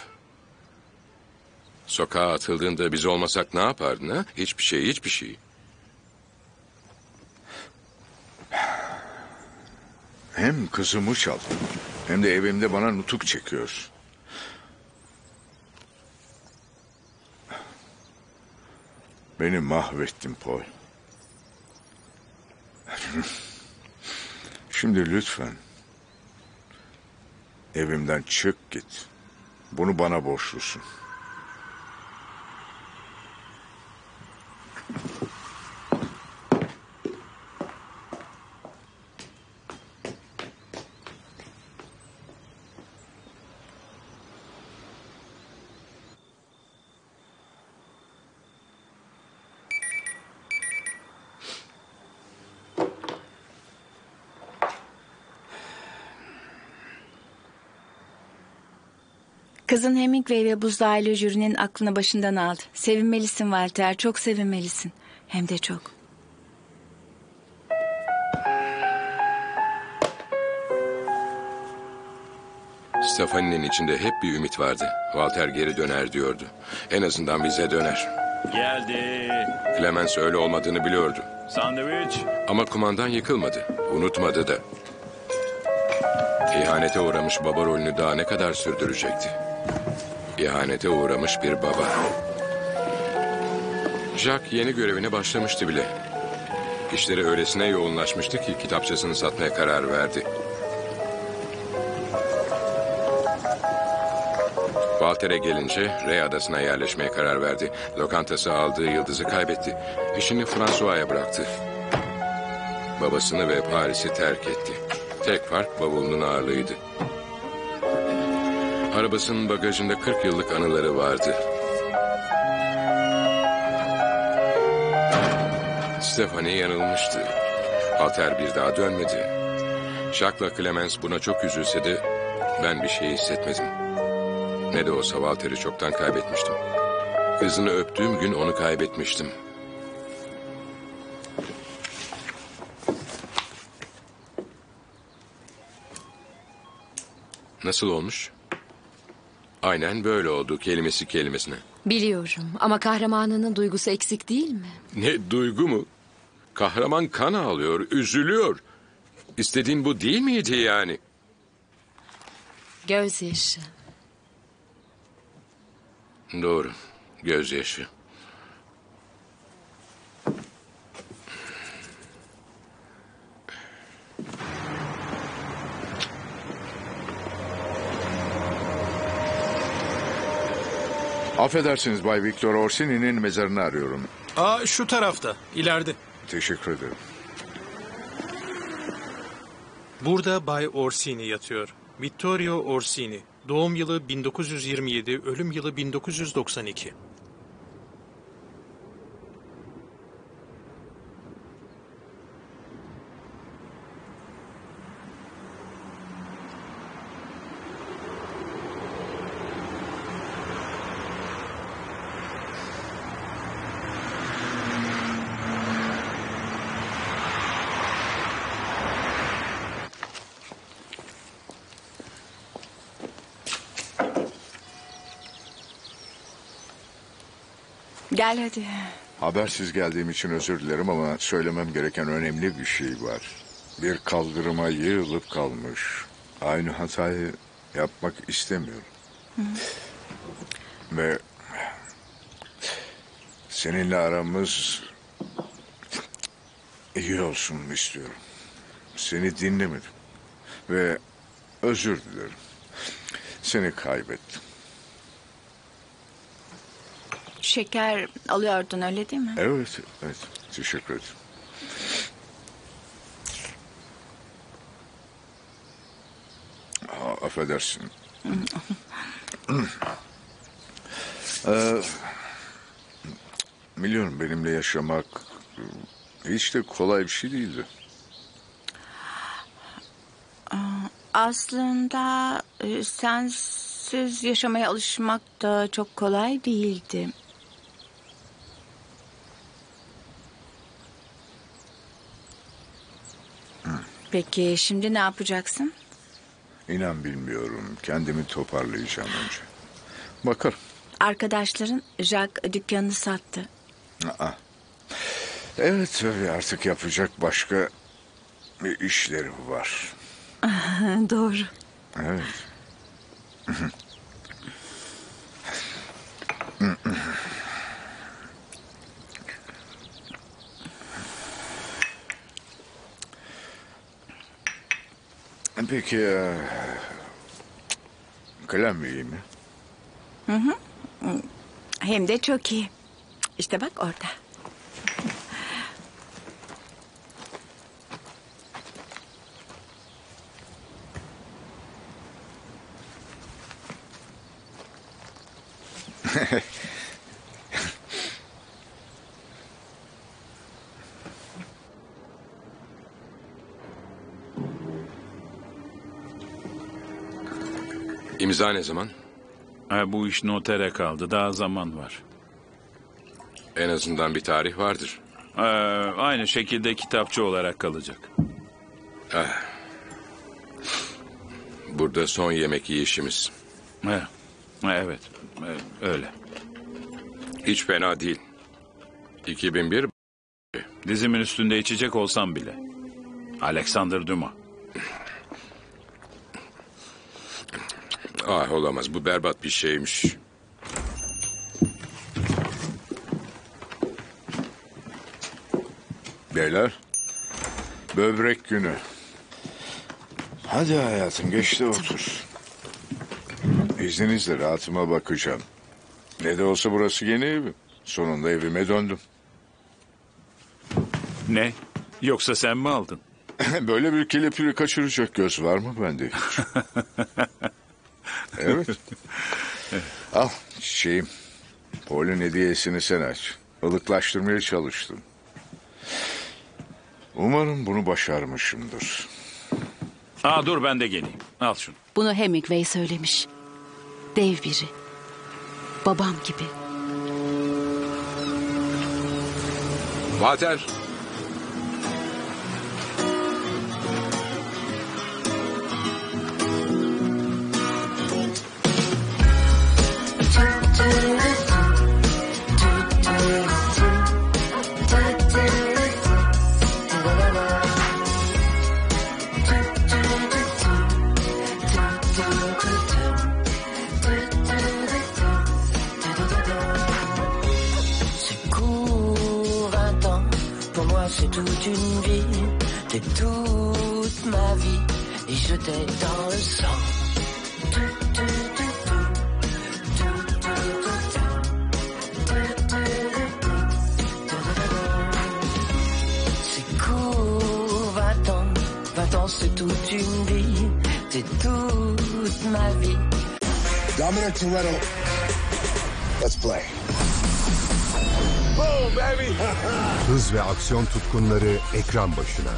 Sokağa atıldığında biz olmasak ne yapardın ha? Hiçbir şey, hiçbir şey. Hem kızımı çaldın hem de evimde bana nutuk çekiyorsun. Beni mahvettin Paul. Şimdi lütfen evimden çık git. Bunu bana borçlusun. Kızın Hemingway ve buzdağıyla jürinin aklını başından aldı. Sevinmelisin Walter, çok sevinmelisin. Hem de çok. Stefani'nin içinde hep bir ümit vardı. Walter geri döner diyordu. En azından bize döner. Geldi. Clemens öyle olmadığını biliyordu. Sandviç. Ama kumandan yıkılmadı. Unutmadı da. İhanete uğramış baba rolünü daha ne kadar sürdürecekti? İhanete uğramış bir baba. Jack yeni görevine başlamıştı bile. İşleri öylesine yoğunlaşmıştı ki kitapçasını satmaya karar verdi. Walter'e gelince Rey Adası'na yerleşmeye karar verdi. Lokantası aldığı yıldızı kaybetti. İşini François'a bıraktı. Babasını ve Paris'i terk etti. Tek fark bavulunun ağırlığıydı. Arabasının bagajında 40 yıllık anıları vardı. Stephanie yanılmıştı. Alter bir daha dönmedi. Jacques'la Clemens buna çok üzülse de ben bir şey hissetmedim. Ne de olsa Walter'i çoktan kaybetmiştim. Kızını öptüğüm gün onu kaybetmiştim. Nasıl olmuş? Aynen böyle oldu kelimesi kelimesine. Biliyorum ama kahramanının duygusu eksik değil mi? Ne duygu mu? Kahraman kan ağlıyor, üzülüyor. İstediğin bu değil miydi yani? Gözyaşı. Doğru, gözyaşı. Affedersiniz Bay Victor Orsini'nin mezarını arıyorum. Aa şu tarafta, ileride. Teşekkür ederim. Burada Bay Orsini yatıyor. Vittorio Orsini. Doğum yılı 1927, ölüm yılı 1992. Gel hadi. Habersiz geldiğim için özür dilerim ama söylemem gereken önemli bir şey var. Bir kaldırıma yığılıp kalmış. Aynı hatayı yapmak istemiyorum. Ve seninle aramız iyi olsun istiyorum. Seni dinlemedim. Ve özür dilerim. Seni kaybettim. Şeker alıyordun öyle değil mi? Evet, evet. Teşekkür ederim. Aa, affedersin. Ee, biliyorum benimle yaşamak hiç de kolay bir şey değildi. Aslında e, sensiz yaşamaya alışmak da çok kolay değildi. Peki şimdi ne yapacaksın? İnan bilmiyorum. Kendimi toparlayacağım önce. Bakalım. Arkadaşların Jack dükkanını sattı. Aa. Evet tabii artık yapacak başka bir işleri var. Doğru. Evet. Peki e, kalem iyi mi? Hem de çok iyi. İşte bak orada. İmza ne zaman? Ha, bu iş notere kaldı. Daha zaman var. En azından bir tarih vardır. Ee, aynı şekilde kitapçı olarak kalacak. Ah. Burada son yemek yiyişimiz. Ha, ha, evet, e, öyle. Hiç fena değil. 2001 Dizimin üstünde içecek olsam bile. Alexander Dumas. Ah olamaz bu berbat bir şeymiş. Beyler, böbrek günü. Hadi hayatım geç de otur. İzninizle rahatıma bakacağım. Ne de olsa burası yeni evim. Sonunda evime döndüm. Ne? Yoksa sen mi aldın? Böyle bir kelepiri kaçıracak göz var mı bende hiç? evet. Al çiçeğim. Paul'ün hediyesini sen aç. Ilıklaştırmaya çalıştım. Umarım bunu başarmışımdır. Aa dur ben de geleyim. Al şunu. Bunu Hemingway söylemiş. Dev biri. Babam gibi. Walter. Tu, tu. C'est court, va-t'en, va-t'en, c'est toute une vie, t'es toute ma vie. Dominic Toretto. Let's play. Boom, baby. Hız ve aksiyon tutkunları ekran başına.